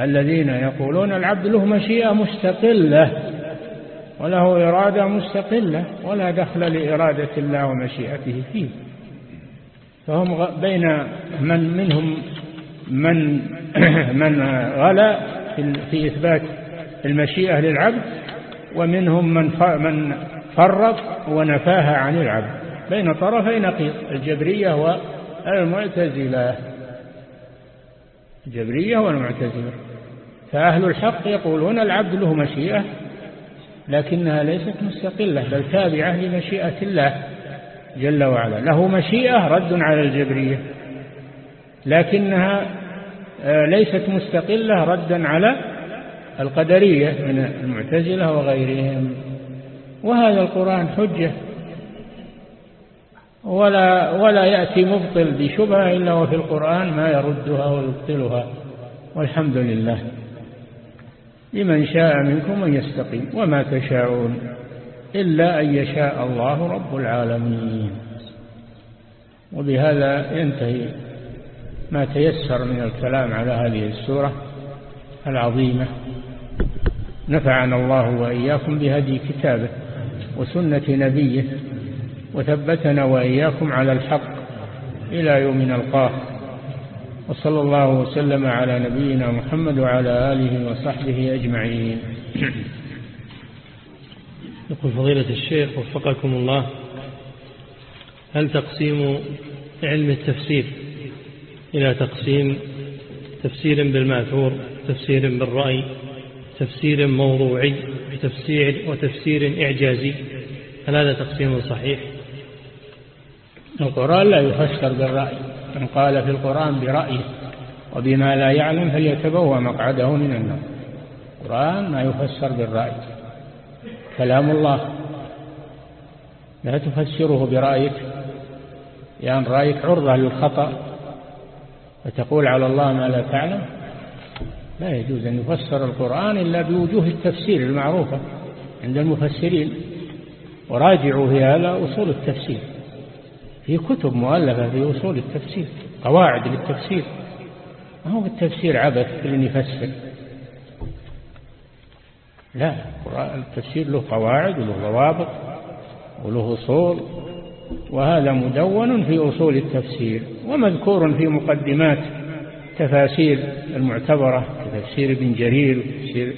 الذين يقولون العبد له مشيئة مستقلة وله إرادة مستقلة ولا دخل لإرادة الله ومشيئته فيه. فهم بين من منهم من من غلا في إثبات المشيئة للعبد ومنهم من من فرق ونفاها عن العبد. بين طرفي نقيض الجبرية والمعتزلة. الجبرية والمعتزلة. فأهل الحق يقولون العبد له مشيئة لكنها ليست مستقلة بل تابعة لمشيئة الله جل وعلا. له مشيئة رد على الجبرية لكنها آه، ليست مستقلة ردا على القدرية من المعتزلة وغيرهم. وهذا القرآن حجة ولا ولا يأتي مبطل بشبهة إلا وفي القرآن ما يردها ويبطلها. والحمد لله. لمن شاء منكم أن يستقيم وما تشاءون إلا أن يشاء الله رب العالمين. وبهذا ينتهي ما تيسر من الكلام على هذه السورة العظيمة. نفعنا الله وإياكم بهدي كتابه وسنة نبيه وثبتنا وإياكم على الحق إلى يوم نلقاه. وصلى الله وسلم على نبينا محمد وعلى آله وصحبه أجمعين. يقول فضيلة الشيخ وفقكم الله هل تقسيم علم التفسير إلى تقسيم تفسير بالماثور تفسير بالرأي تفسير موضوعي تفسير وتفسير إعجازي؟ هل هذا تقسيم صحيح؟ القرآن لا يفسر بالرأي. من قال في القرآن برأيه وبما لا يعلم فليتبوى مقعده من النار. القرآن ما يفسر بالرأي كلام الله. لا تفسره برأيك لأن يعني رأيك عرضة للخطأ. فتقول على الله ما لا تعلم؟ لا يجوز أن يفسر القرآن إلا بوجوه التفسير المعروفة عند المفسرين. وراجعوا في هذا أصول التفسير. في كتب مؤلفة في أصول التفسير قواعد للتفسير. ما هو التفسير عبث اللي يفسر لا التفسير له قواعد وله ضوابط وله أصول وهذا مدون في أصول التفسير ومذكور في مقدمات تفاسير المعتبرة كتفسير ابن جرير وتفسير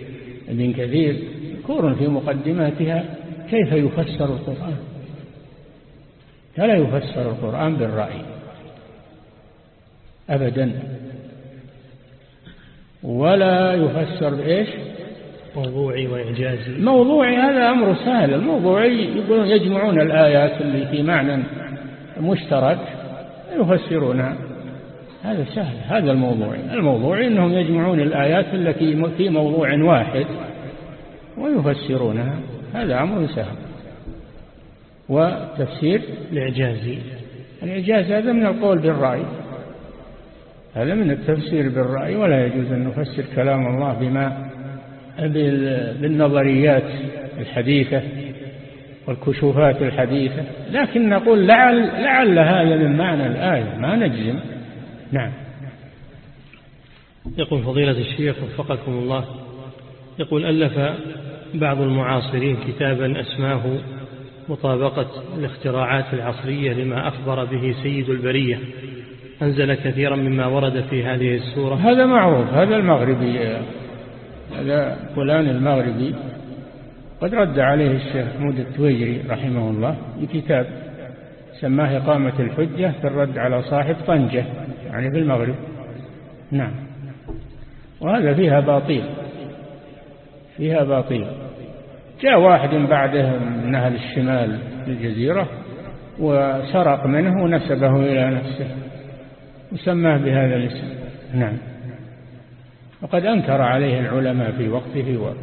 ابن كثير مذكور في مقدماتها كيف يفسر القرآن. فلا يفسر القرآن بالرأي أبدا. ولا يفسر بإيش؟ موضوعي وإعجازي. موضوعي هذا أمر سهل. الموضوعي يقولون يجمعون الآيات اللي في معنى مشترك يفسرونها. هذا سهل هذا الموضوعي. الموضوعي أنهم يجمعون الآيات التي في موضوع واحد ويفسرونها. هذا أمر سهل. وتفسير الإعجازي. الإعجاز هذا من القول بالرأي. هذا من التفسير بالرأي ولا يجوز أن نفسر كلام الله بما بالنظريات الحديثة والكشوفات الحديثة. لكن نقول لعل, لعل هذا من معنى الآية ما نجزم. نعم. يقول فضيلة الشيخ وفقكم الله يقول ألف بعض المعاصرين كتابا أسماه مطابقة الاختراعات العصرية لما أخبر به سيد البرية. أنزل كثيرا مما ورد في هذه السورة. هذا معروف هذا المغربي هذا فلان المغربي. قد رد عليه الشيخ محمود التويجري رحمه الله بكتاب سماه إقامة الحجة في الرد على صاحب طنجة يعني في المغرب. نعم. وهذا فيها باطيل فيها باطيل. جاء واحد بعده من أهل الشمال الجزيرة وسرق منه ونسبه إلى نفسه وسماه بهذا الاسم. نعم. وقد أنكر عليه العلماء في وقته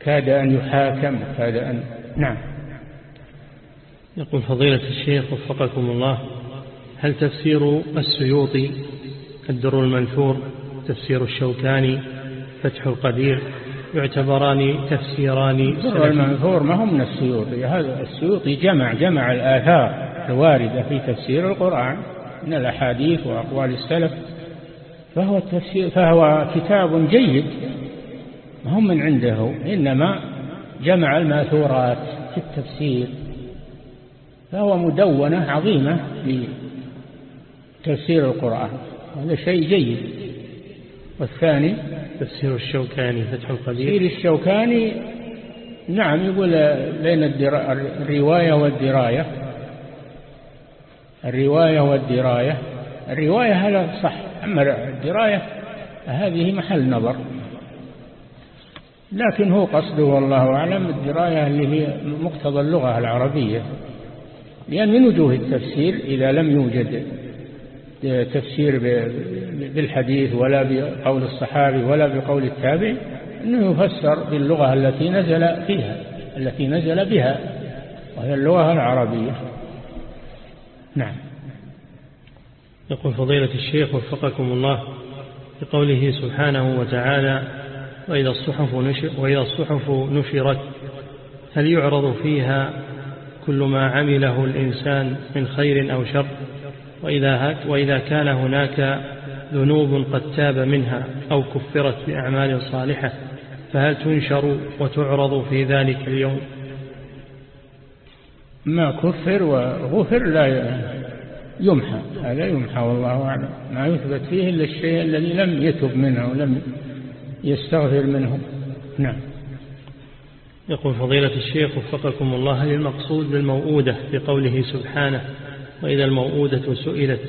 وكاد أن يحاكم كاد أن نعم. يقول فضيلة الشيخ وفقكم الله هل تفسير السيوطي الدر المنثور تفسير الشوكاني فتح القدير يعتبران تفسيران الدر المنثور ما هم من السيوطي. هذا السيوطي جمع جمع الآثار الواردة في تفسير القرآن من الأحاديث وأقوال السلف. فهو, التفسير فهو كتاب جيد. هم من عنده. إنما جمع المأثورات في التفسير. فهو مدونة عظيمة لتفسير القرآن. هذا شيء جيد. والثاني تفسير الشوكاني فتح القدير تفسير الشوكاني نعم يقول بين الرواية والدراية. الرواية والدراية. الرواية هذا صح أما الدراية هذه محل نظر. لكن هو قصده والله أعلم الدراية اللي هي مقتضى اللغة العربية لأن من وجوه التفسير إذا لم يوجد تفسير بالحديث ولا بقول الصحابي ولا بقول التابع أنه يفسر باللغة التي نزل فيها التي نزل بها وهي اللغة العربية. نعم. يقول فضيلة الشيخ وفقكم الله بقوله سبحانه وتعالى وإذا الصحف, نشر وإذا الصحف نشرت هل يعرض فيها كل ما عمله الإنسان من خير أو شر وإذا, وإذا كان هناك ذنوب قد تاب منها أو كفرت بأعمال صالحة فهل تنشر وتعرض في ذلك اليوم؟ ما كفر وغفر لا يمحى. هذا يمحى والله أعلم. ما يثبت فيه إلا الشيء الذي لم يتب منه ولم يستغفر منه. نعم. يقول فضيلة الشيخ وفقكم الله هل المقصود بالموؤودة بقوله سبحانه وإذا الموؤودة سئلت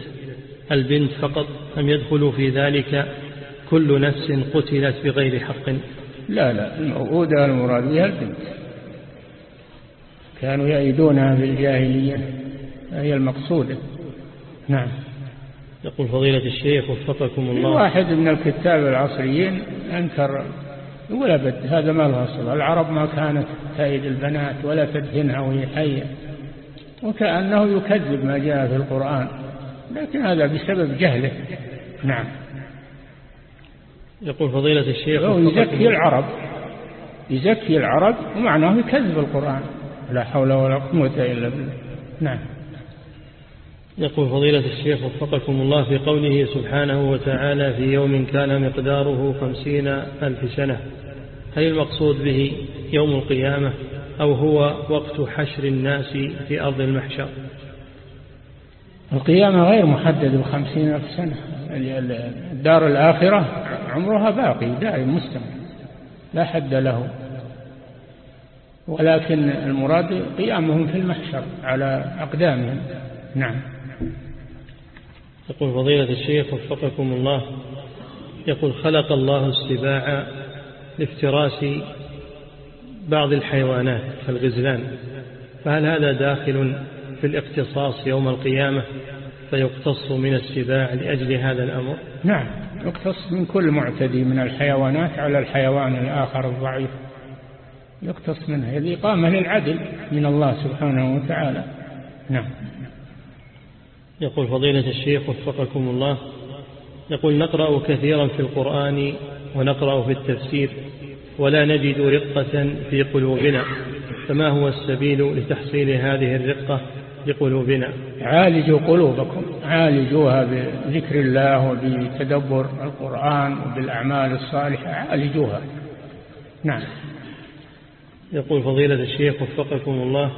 البنت فقط أم يدخل في ذلك كل نفس قتلت بغير حق؟ لا لا الموؤودة المراد بها البنت. كانوا يأيدونها في الجاهلية هي المقصودة. نعم. يقول فضيلة الشيخ وفقكم الله. واحد من الكتاب العصريين أنكر يقول أبد هذا ما له أصل العرب ما كانت تأيد البنات ولا تدهنها وهي حية. وكأنه يكذب ما جاء في القرآن. لكن هذا بسبب جهله. نعم. يقول فضيلة الشيخ هو يزكي العرب يزكي العرب ومعناه يكذب القرآن. لا حول ولا قوة إلا بالله. نعم. يقول فضيلة الشيخ وفقكم الله في قوله سبحانه وتعالى في يوم كان مقداره خمسين ألف سنة. هل المقصود به يوم القيامة؟ أو هو وقت حشر الناس في أرض المحشر؟ القيامة غير محدد بخمسين ألف سنة. الدار الآخرة عمرها باقي دائم مستمر لا حد له. ولكن المراد قيامهم في المحشر على أقدامهم. نعم. يقول فضيلة الشيخ وفقكم الله يقول خلق الله السباع لافتراس بعض الحيوانات كالغزلان فهل هذا داخل في الاقتصاص يوم القيامة فيقتص من السباع لأجل هذا الأمر؟ نعم يقتص من كل معتدي من الحيوانات على الحيوان الآخر الضعيف. يقتص منها هذه إقامة للعدل من الله سبحانه وتعالى. نعم. يقول فضيلة الشيخ وفقكم الله يقول نقرأ كثيرا في القرآن ونقرأ في التفسير ولا نجد رقة في قلوبنا. فما هو السبيل لتحصيل هذه الرقة لقلوبنا؟ عالجوا قلوبكم عالجوها بذكر الله وبتدبر القرآن وبالأعمال الصالحة عالجوها. نعم. يقول فضيلة الشيخ وفقكم الله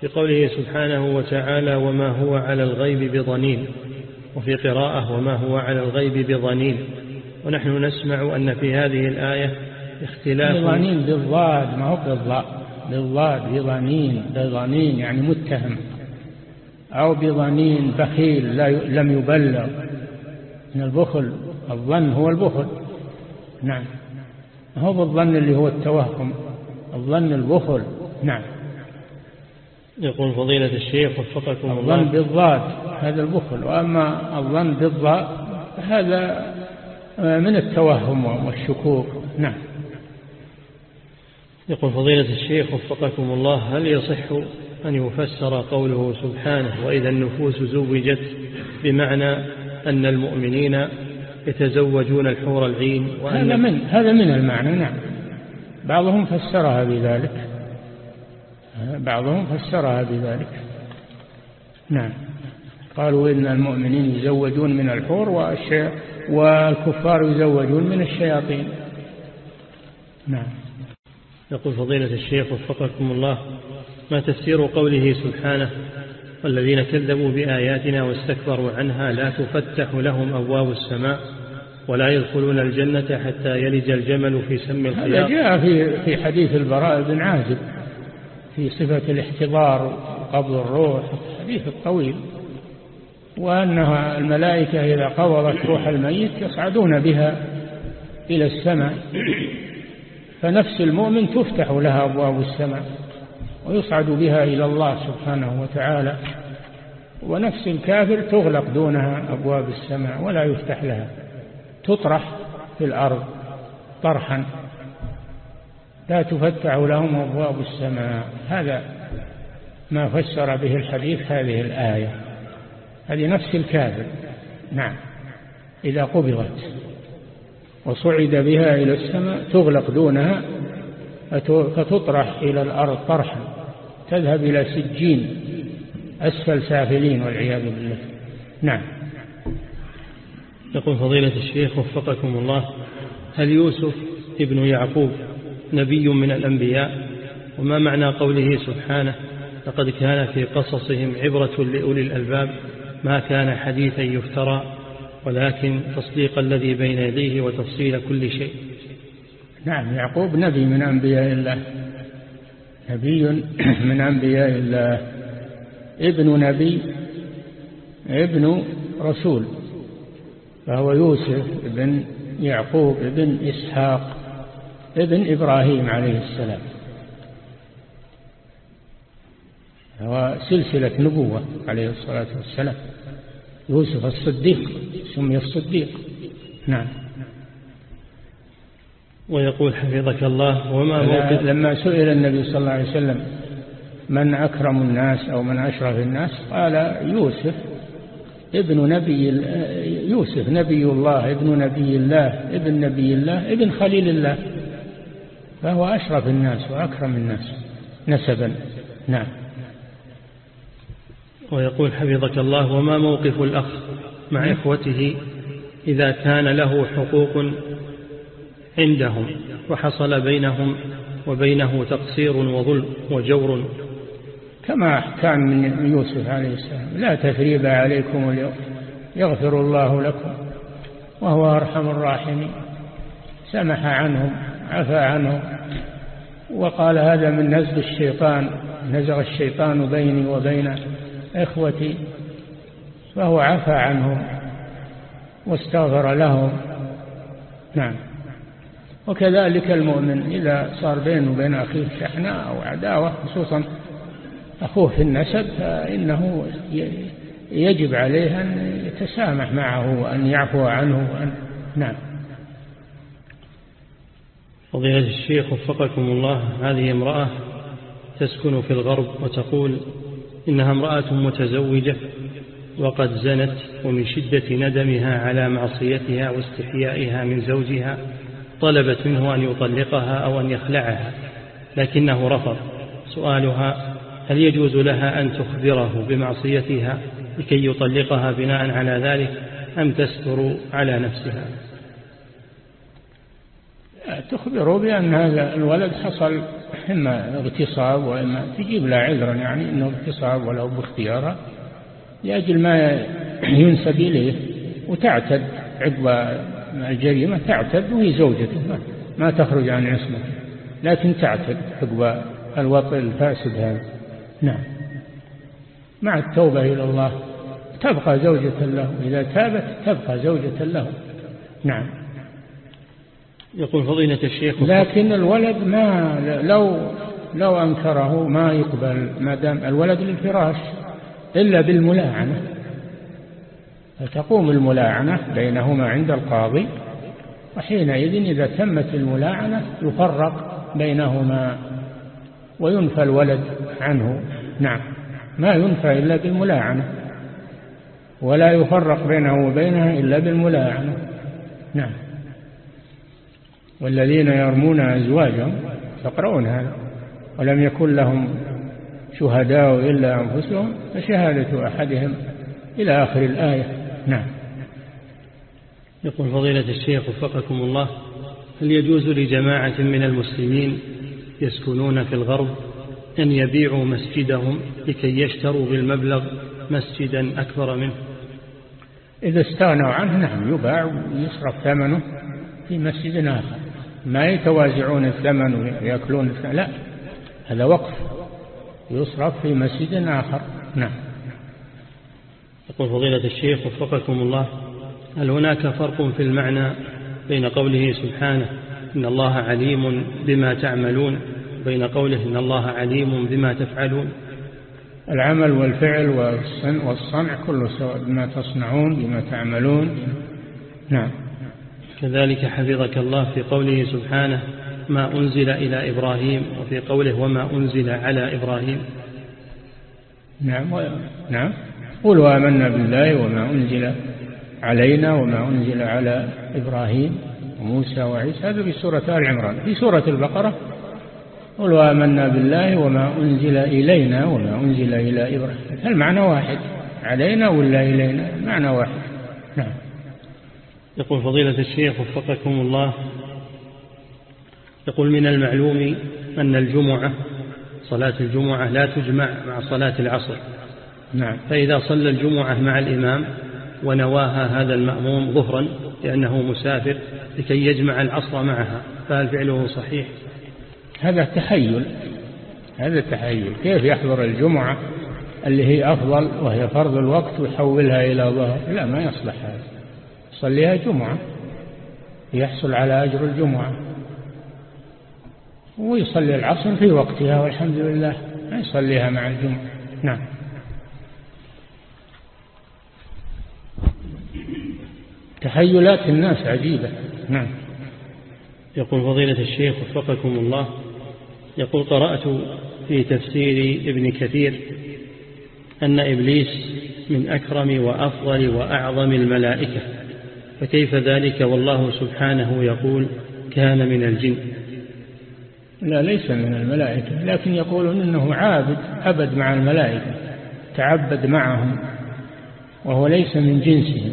في قوله سبحانه وتعالى وما هو على الغيب بضنين وفي قراءة وما هو على الغيب بضنين ونحن نسمع أن في هذه الآية اختلاف بضنين بالضاد ما هو بالضاء بالضاد بضنين بضنين يعني متهم. أو بضنين بخيل لا لم يبلغ. من البخل الظن هو البخل. نعم. هو بالظن اللي هو التوهم؟ الظن البخل. نعم. يقول فضيلة الشيخ وفقكم الله. الظن بالضاد هذا البخل. وأما الظن بالضاء هذا من التوهم والشكوك. نعم. يقول فضيلة الشيخ وفقكم الله هل يصح أن يفسر قوله سبحانه وإذا النفوس زوجت؟ بمعنى أن المؤمنين يتزوجون الحور العين وأن هذا من هذا من المعنى نعم. بعضهم فسرها بذلك. بعضهم فسرها بذلك. نعم. قالوا إن المؤمنين يزوجون من الحور والكفار يزوجون من الشياطين. نعم. يقول فضيلة الشيخ وفقكم الله ما تفسير قوله سبحانه والذين كذبوا بآياتنا واستكبروا عنها لا تفتح لهم أبواب السماء ولا يدخلون الجنة حتى يلج الجمل في سم الخياط. هذا جاء في في حديث البراء بن عازب. في صفة الاحتضار وقبض الروح الحديث الطويل وأنها الملائكة إذا قبضت روح الميت يصعدون بها إلى السماء. فنفس المؤمن تفتح لها أبواب السماء ويصعد بها إلى الله سبحانه وتعالى. ونفس الكافر تغلق دونها أبواب السماء ولا يفتح لها. تطرح في الأرض طرحا. لا تفتح لهم أبواب السماء. هذا ما فسر به الحديث هذه الآية. هذه نفس الكافر نعم. إذا قبضت وصعد بها إلى السماء تغلق دونها فتطرح إلى الأرض طرحا. تذهب إلى سجين أسفل سافلين والعياذ بالله. نعم. يقول فضيلة الشيخ وفقكم الله هل يوسف ابن يعقوب نبي من الأنبياء وما معنى قوله سبحانه؟ لقد كان في قصصهم عبرة لأولي الألباب ما كان حديثا يفترى ولكن تصديق الذي بين يديه وتفصيل كل شيء. نعم يعقوب نبي من أنبياء الله. نبي من أنبياء الله. ابن نبي ابن رسول فهو يوسف ابن يعقوب ابن إسحاق. ابن إبراهيم عليه السلام. هو سلسلة نبوة عليه الصلاة والسلام. يوسف الصديق سمي الصديق. نعم. ويقول حفظك الله وما موقف لما سئل النبي صلى الله عليه وسلم من أكرم الناس أو من أشرف الناس؟ قال يوسف ابن نبي يوسف نبي الله ابن نبي الله ابن نبي الله ابن خليل الله. فهو أشرف الناس وأكرم الناس نسبا. نعم. ويقول حفظك الله وما موقف الأخ مع إخوته إذا كان له حقوق عندهم وحصل بينهم وبينه تقصير وظلم وجور. كما كان من يوسف عليه السلام. لا تثريب عليكم اليوم. يغفر الله لكم وهو أرحم الراحمين. سمح عنهم. عفى عنهم وقال هذا من نزغ الشيطان نزغ الشيطان بيني وبين إخوتي فهو عفى عنهم واستغفر لهم. نعم. وكذلك المؤمن إذا صار بينه وبين أخيه شحناء أو عداوة خصوصا أخوه في النسب فإنه يجب عليه أن يتسامح معه وأن يعفو عنه وأن نعم. فضيلة الشيخ وفقكم الله هذه امرأة تسكن في الغرب وتقول إنها امرأة متزوجة وقد زنت ومن شدة ندمها على معصيتها واستحيائها من زوجها طلبت منه أن يطلقها أو أن يخلعها لكنه رفض. سؤالها هل يجوز لها أن تخبره بمعصيتها لكي يطلقها بناء على ذلك أم تستر على نفسها؟ تخبره بأن هذا الولد حصل إما اغتصاب وإما تجيب له عذرا يعني أنه اغتصاب ولو باختيارها لأجل ما ينسب إليه وتعتد عقب الجريمة تعتد وهي زوجته ما تخرج عن عصمته لكن تعتد عقب الوطن الفاسد هذا. نعم. مع التوبة إلى الله تبقى زوجة له إذا تابت تبقى زوجة له. نعم. يقول فضيلة الشيخ. لكن الولد ما لو لو أنكره ما يقبل ما دام الولد للفراش إلا بالملاعنة فتقوم الملاعنة بينهما عند القاضي وحينئذ إذا تمت الملاعنة يفرق بينهما وينفى الولد عنه. نعم ما ينفى إلا بالملاعنة ولا يفرق بينه وبينها إلا بالملاعنة نعم. والذين يرمون أزواجهم تقرؤون هذا. ولم يكن لهم شهداء إلا أنفسهم فشهادة أحدهم إلى آخر الآية. نعم. يقول فضيلة الشيخ وفقكم الله هل يجوز لجماعة من المسلمين يسكنون في الغرب أن يبيعوا مسجدهم لكي يشتروا بالمبلغ مسجدا أكبر منه؟ إذا استغنوا عنه نعم يباع ويصرف ثمنه في مسجد آخر. ما يتوازعون الثمن ويأكلون الثمن. لا هذا وقف يصرف في مسجد آخر. نعم. يقول فضيلة الشيخ وفقكم الله هل هناك فرق في المعنى بين قوله سبحانه إن الله عليم بما تعملون بين قوله إن الله عليم بما تفعلون؟ العمل والفعل والصنع كله سواء بما تصنعون بما تعملون. نعم. كذلك حفظك الله في قوله سبحانه ما أنزل إلى إبراهيم وفي قوله وما أنزل على إبراهيم. نعم. نعم. قولوا آمنا بالله وما أنزل علينا وما أنزل على إبراهيم وموسى وعيسى. هذا في سورة آل عمران. في سورة البقرة قولوا آمنا بالله وما أنزل إلينا وما أنزل إلى إبراهيم. المعنى واحد علينا ولا إلينا؟ معنى واحد. يقول فضيلة الشيخ وفقكم الله يقول من المعلوم أن الجمعة صلاة الجمعة لا تجمع مع صلاة العصر. نعم. فإذا صلى الجمعة مع الإمام ونواها هذا المأموم ظهرا لأنه مسافر لكي يجمع العصر معها فهل فعله صحيح؟ هذا تحيل هذا تحيل. كيف يحضر الجمعة اللي هي أفضل وهي فرض الوقت ويحولها إلى ظهر؟ لا ما يصلح هذا. يصليها جمعة يحصل على أجر الجمعة. ويصلي العصر في وقتها والحمد لله. ما يصليها مع الجمعة. نعم. تحيلات الناس عجيبة. نعم. يقول فضيلة الشيخ وفقكم الله يقول قرأت في تفسير ابن كثير أن إبليس من أكرم وأفضل وأعظم الملائكة. فكيف ذلك والله سبحانه يقول كان من الجن؟ لا ليس من الملائكة لكن يقولون إنه عابد عبد مع الملائكة تعبد معهم وهو ليس من جنسهم.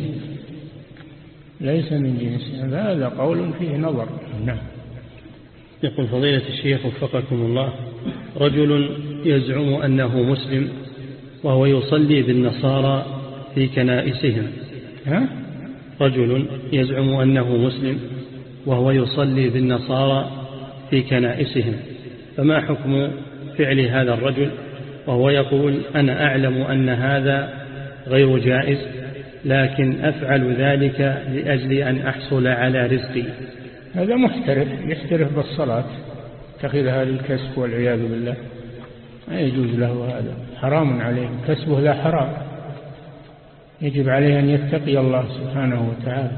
ليس من جنسهم. هذا قول فيه نظر. نعم. يقول فضيلة الشيخ وفقكم الله رجل يزعم أنه مسلم وهو يصلي بالنصارى في كنائسهم. ها؟ رجل يزعم أنه مسلم وهو يصلي بالنصارى في كنائسهم. فما حكم فعل هذا الرجل؟ وهو يقول أنا أعلم أن هذا غير جائز لكن أفعل ذلك لأجل أن أحصل على رزقي. هذا محترف يحترف بالصلاة اتخذها للكسب والعياذ بالله. ما يجوز له هذا حرام عليه. كسبه لا حرام. يجب عليه أن يتقي الله سبحانه وتعالى.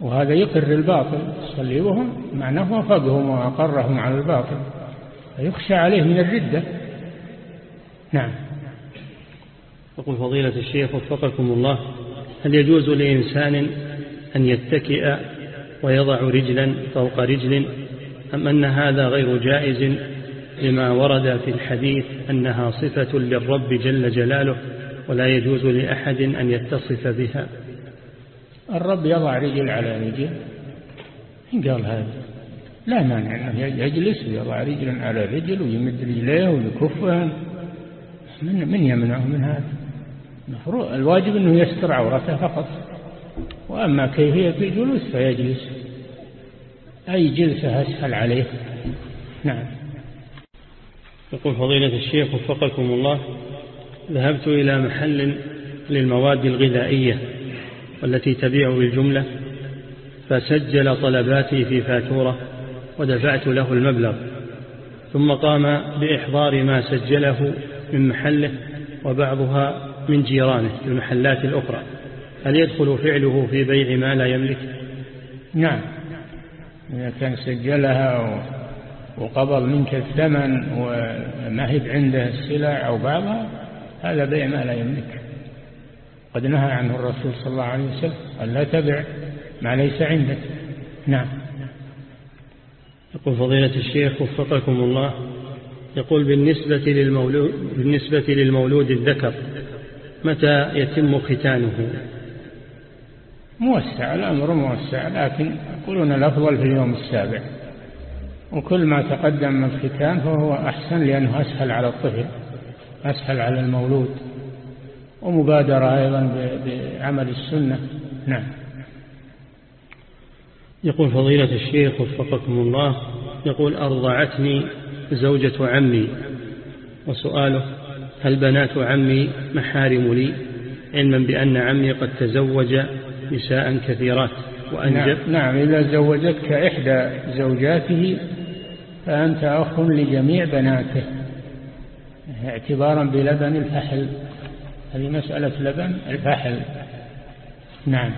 وهذا يقر الباطل يصلي وهم معناه وافقهم وأقرهم على الباطل فيخشى عليه من الردة. نعم. يقول فضيلة الشيخ وفقكم الله هل يجوز لإنسان أن يتكئ ويضع رجلا فوق رجل أم أن هذا غير جائز لما ورد في الحديث أنها صفة للرب جل جلاله؟ ولا يجوز لأحد أن يتصف بها. الرب يضع رجل على رجل. إن قال هذا لا مانع أنه يجلس ويضع رجلا على رجل ويمد رجليه ويكفها من, من يمنعه من هذا؟ الواجب أنه يستر عورته فقط. وأما كيفية الجلوس فيجلس. أي جلسة أسهل عليه؟ نعم. يقول فضيلة الشيخ وفقكم الله. ذهبت إلى محل للمواد الغذائية والتي تبيع بالجملة فسجل طلباتي في فاتورة ودفعت له المبلغ ثم قام بإحضار ما سجله من محله وبعضها من جيرانه في المحلات الأخرى. هل يدخل فعله في بيع ما لا يملك؟ نعم. إذا كان سجلها وقبض منك الثمن وما هي عنده السلع أو بعضها هذا بيع ما لا يملك. قد نهى عنه الرسول صلى الله عليه وسلم قال لا تبع ما ليس عندك. نعم. يقول فضيلة الشيخ وفقكم الله يقول بالنسبة للمولود, بالنسبة للمولود الذكر متى يتم ختانه؟ موسع الأمر موسع لكن يقولون الأفضل في اليوم السابع. وكل ما تقدم من الختان فهو أحسن لأنه أسهل على الطفل. أسهل على المولود ومبادرة أيضا بعمل السنة. نعم. يقول فضيلة الشيخ وفقكم الله يقول أرضعتني زوجة عمي وسؤاله هل بنات عمي محارم لي؟ علما بأن عمي قد تزوج نساء كثيرات وأنجب. نعم, نعم إذا زوجتك إحدى زوجاته فأنت أخ لجميع بناته. اعتبارا بلبن الفحل. هذه مسألة لبن الفحل. نعم.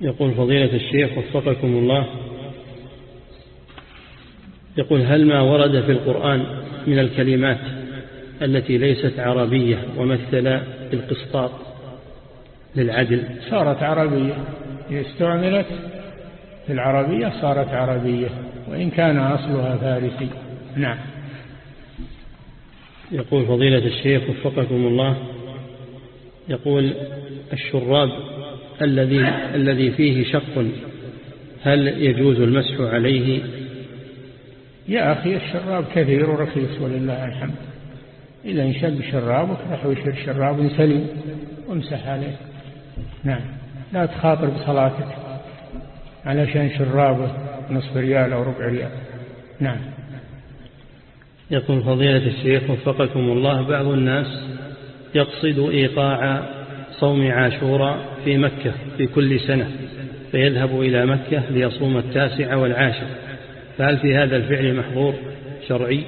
يقول فضيلة الشيخ وفقكم الله. يقول هل ما ورد في القرآن من الكلمات التي ليست عربية ومثل بالقسطاط للعدل؟ صارت عربية. استعملت في العربية صارت عربية وإن كان أصلها فارسي. نعم. يقول فضيلة الشيخ وفقكم الله يقول الشراب الذي الذي فيه شق هل يجوز المسح عليه؟ يا أخي الشراب كثير ورخيص ولله الحمد. إذا انشق شرابك راح ويشر شراب سليم وامسح عليه. نعم. لا تخاطر بصلاتك علشان شرابه نصف ريال أو ربع ريال. نعم. يقول فضيلة الشيخ وفقكم الله بعض الناس يقصد إيقاع صوم عاشوراء في مكة في كل سنة فيذهب إلى مكة ليصوم التاسع والعاشر. فهل في هذا الفعل محظور شرعي؟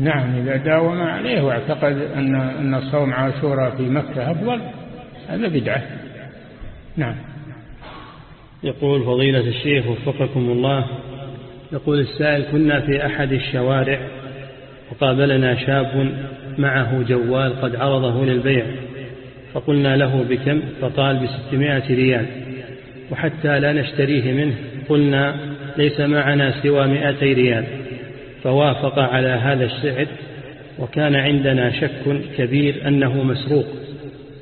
نعم إذا داوم عليه واعتقد أن أن صوم عاشوراء في مكة أفضل هذا بدعة. نعم. يقول فضيلة الشيخ وفقكم الله يقول السائل كنا في أحد الشوارع وقابلنا شاب معه جوال قد عرضه للبيع فقلنا له بكم؟ فقال بستمائة ريال. وحتى لا نشتريه منه قلنا ليس معنا سوى مائتي ريال. فوافق على هذا السعر وكان عندنا شك كبير أنه مسروق.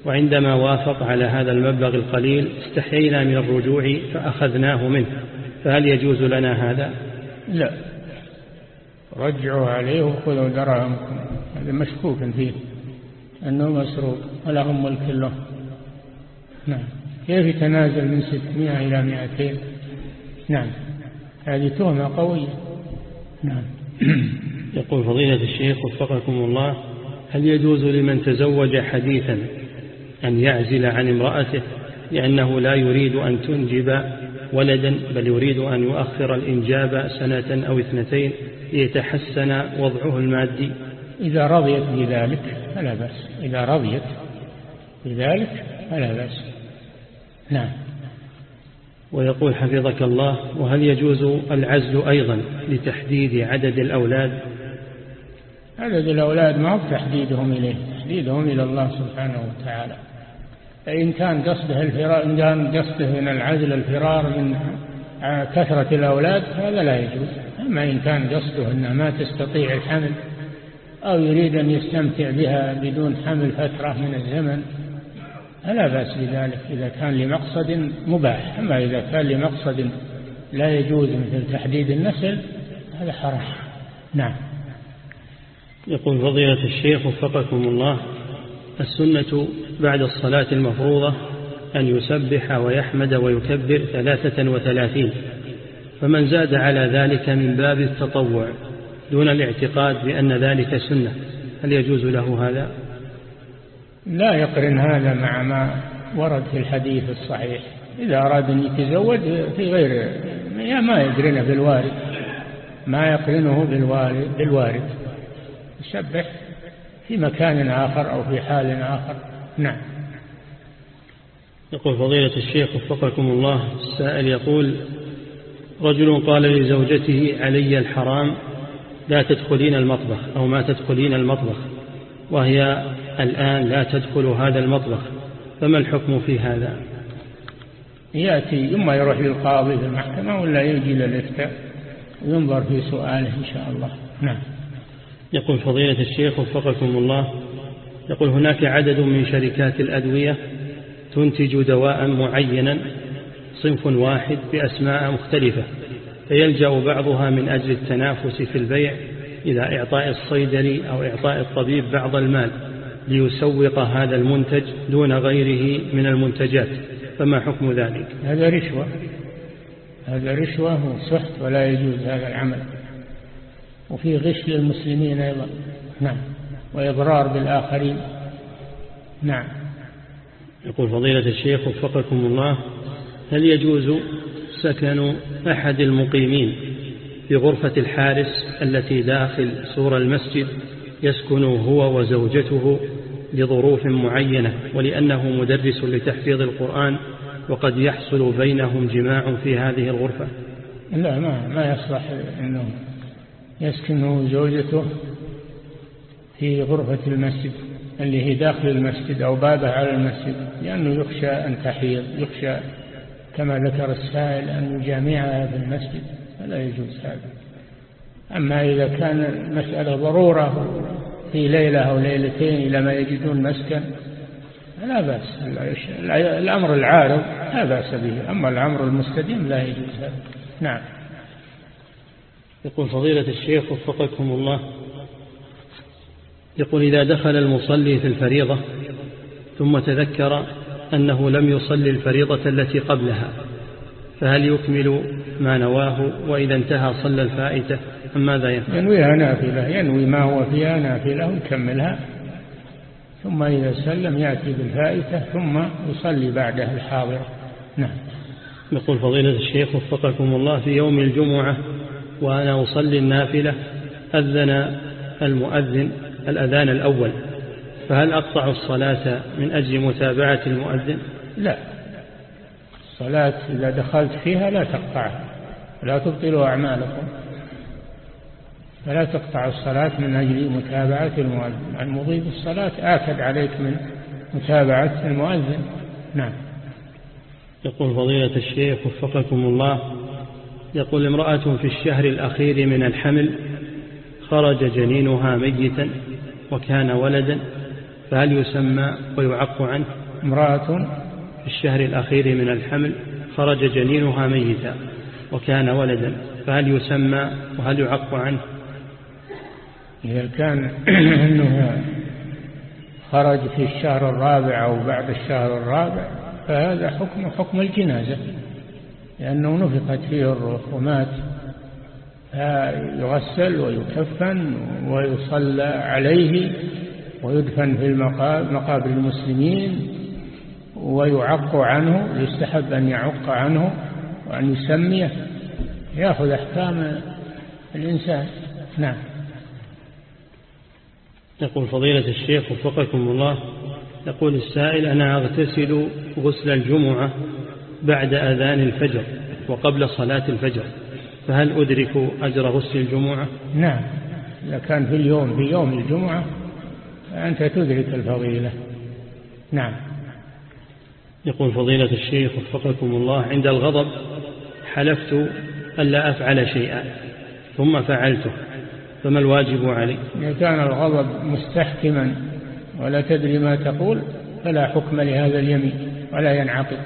وعندما وافق على هذا المبلغ القليل استحيينا من الرجوع فأخذناه منه. فهل يجوز لنا هذا؟ لا. رجعوا عليه وخذوا دراهمكم هذا مشكوك فيه. أنه مسروق. ولهم ملك له. نعم. كيف يتنازل من ستمائة إلى مائتين؟ نعم. هذه تهمة قوية. نعم. يقول فضيلة الشيخ وفقكم الله هل يجوز لمن تزوج حديثا أن يعزل عن امرأته لأنه لا يريد أن تنجب ولدا بل يريد أن يؤخر الإنجاب سنة أو اثنتين ليتحسن وضعه المادي. إذا رضيت بذلك فلا بأس. إذا رضيت بذلك فلا بأس. نعم. ويقول حفظك الله وهل يجوز العزل أيضا لتحديد عدد الأولاد؟ عدد الأولاد ما هو تحديدهم إليه تحديدهم إلى الله سبحانه وتعالى. فإن كان قصده الفرار إن كان قصده من العزل الفرار من كثرة الأولاد هذا لا يجوز. أما إن كان قصده أنها ما تستطيع الحمل أو يريد أن يستمتع بها بدون حمل فترة من الزمن فلا بأس بذلك إذا كان لمقصد مباح. أما إذا كان لمقصد لا يجوز مثل تحديد النسل هذا حرام. نعم. يقول فضيلة الشيخ وفقكم الله السنة بعد الصلاة المفروضة أن يسبح ويحمد ويكبر ثلاثة وثلاثين. فمن زاد على ذلك من باب التطوع دون الاعتقاد بأن ذلك سنة. هل يجوز له هذا؟ لا يقرن هذا مع ما ورد في الحديث الصحيح. إذا أراد أن يتزوج في غير ما يقرنه بالوارد. ما يقرنه بالوارد, بالوارد. يسبح في مكان آخر أو في حال آخر. نعم. يقول فضيلة الشيخ وفقكم الله السائل يقول رجل قال لزوجته علي الحرام لا تدخلين المطبخ أو ما تدخلين المطبخ وهي الآن لا تدخل هذا المطبخ فما الحكم في هذا؟ يأتي إما يروح للقاضي في المحكمة ولا يجي للإفتاء وينظر في سؤاله إن شاء الله. نعم. يقول فضيلة الشيخ وفقكم الله يقول هناك عدد من شركات الأدوية تنتج دواء معينا صنف واحد بأسماء مختلفة فيلجأ بعضها من أجل التنافس في البيع إلى إعطاء الصيدلي أو إعطاء الطبيب بعض المال ليسوق هذا المنتج دون غيره من المنتجات. فما حكم ذلك؟ هذا رشوة. هذا رشوة وسحت ولا يجوز هذا العمل. وفي غش للمسلمين أيضا. نعم. وإضرار بالآخرين. نعم. يقول فضيلة الشيخ وفقكم الله هل يجوز سكن أحد المقيمين في غرفة الحارس التي داخل سور المسجد يسكن هو وزوجته لظروف معينة ولأنه مدرس لتحفيظ القرآن وقد يحصل بينهم جماع في هذه الغرفة؟ لا ما, ما يصلح أنه يسكن زوجته في غرفة المسجد اللي هي داخل المسجد أو بابه على المسجد لأنه يخشى أن تحيض يخشى كما ذكر السائل أن يجامعها في المسجد فلا يجوز هذا. أما إذا كان المسألة ضرورة في ليلة أو ليلتين إلى ما يجدون مسكن لا بأس. الأمر العارض لا بأس به. أما الأمر المستديم لا يجوز هذا. نعم. يقول فضيلة الشيخ وفقكم الله. يقول إذا دخل المصلي في الفريضة ثم تذكر أنه لم يصلي الفريضة التي قبلها فهل يكمل ما نواه وإذا انتهى صلى الفائتة أم ماذا يفعل؟ ينويها نافلة ينوي ما هو فيها نافلة ويكملها ثم إذا سلم يأتي بالفائتة ثم يصلي بعدها الحاضرة نعم. يقول فضيلة الشيخ وفقكم الله في يوم الجمعة وأنا أصلي النافلة أذن المؤذن الأذان الأول. فهل أقطع الصلاة من أجل متابعة المؤذن؟ لا. الصلاة إذا دخلت فيها لا تقطعها. لا تبطلوا أعمالكم. فلا تقطع الصلاة من أجل متابعة المؤذن. المضيب الصلاة آكد عليك من متابعة المؤذن. نعم. يقول فضيلة الشيخ وفقكم الله يقول امرأة في الشهر الأخير من الحمل خرج جنينها ميتا وكان ولدا فهل يسمى ويعق عنه؟ امرأة في الشهر الأخير من الحمل خرج جنينها ميتا وكان ولدا فهل يسمى وهل يعق عنه؟ إذا كان أنه خرج في الشهر الرابع أو بعد الشهر الرابع فهذا حكم حكم الجنازة. لأنه نفخت فيه الروح ومات. يغسل ويكفن ويصلى عليه. ويدفن في مقابر المسلمين ويعق عنه يستحب أن يعق عنه وأن يسميه يأخذ أحكام الإنسان. نعم. يقول فضيلة الشيخ وفقكم الله يقول السائل أنا أغتسل غسل الجمعة بعد أذان الفجر وقبل صلاة الفجر فهل أدرك أجر غسل الجمعة؟ نعم. إذا كان في اليوم في يوم الجمعة أنت تدرك الفضيلة. نعم. يقول فضيلة الشيخ وفقكم الله عند الغضب حلفت ألا أفعل شيئا ثم فعلته فما الواجب علي؟ إذا كان الغضب مستحكما ولا تدري ما تقول فلا حكم لهذا اليمين ولا ينعقد.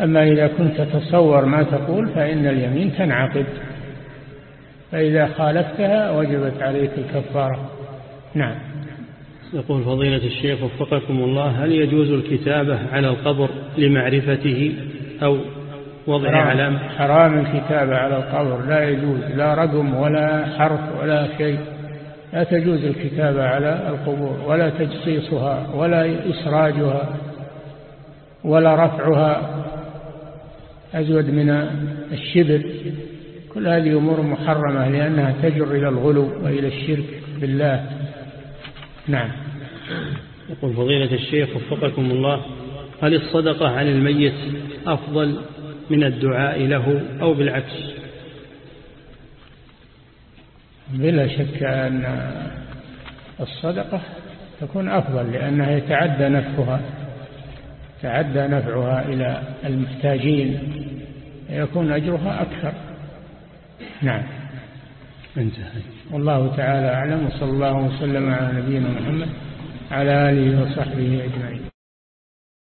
أما إذا كنت تتصور ما تقول فإن اليمين تنعقد. فإذا خالفتها وجبت عليك الكفارة. نعم. يقول فضيلة الشيخ وفقكم الله هل يجوز الكتابة على القبر لمعرفته أو وضع علامة حرام الكتابة على القبر لا يجوز لا رقم ولا حرف ولا شيء. لا تجوز الكتابة على القبور ولا تجصيصها ولا إسراجها ولا رفعها. أزود من الشبر. كل هذه أمور محرمة لأنها تجر إلى الغلو وإلى الشرك بالله. نعم. يقول فضيلة الشيخ وفقكم الله هل الصدقة عن الميت أفضل من الدعاء له أو بالعكس؟ بلا شك أن الصدقة تكون أفضل لأنها يتعدى نفعها تعدى نفعها إلى المحتاجين يكون أجرها أكثر. نعم. انتهى. والله تعالى أعلم وصلى الله وسلم على نبينا محمد على آله وصحبه أجمعين.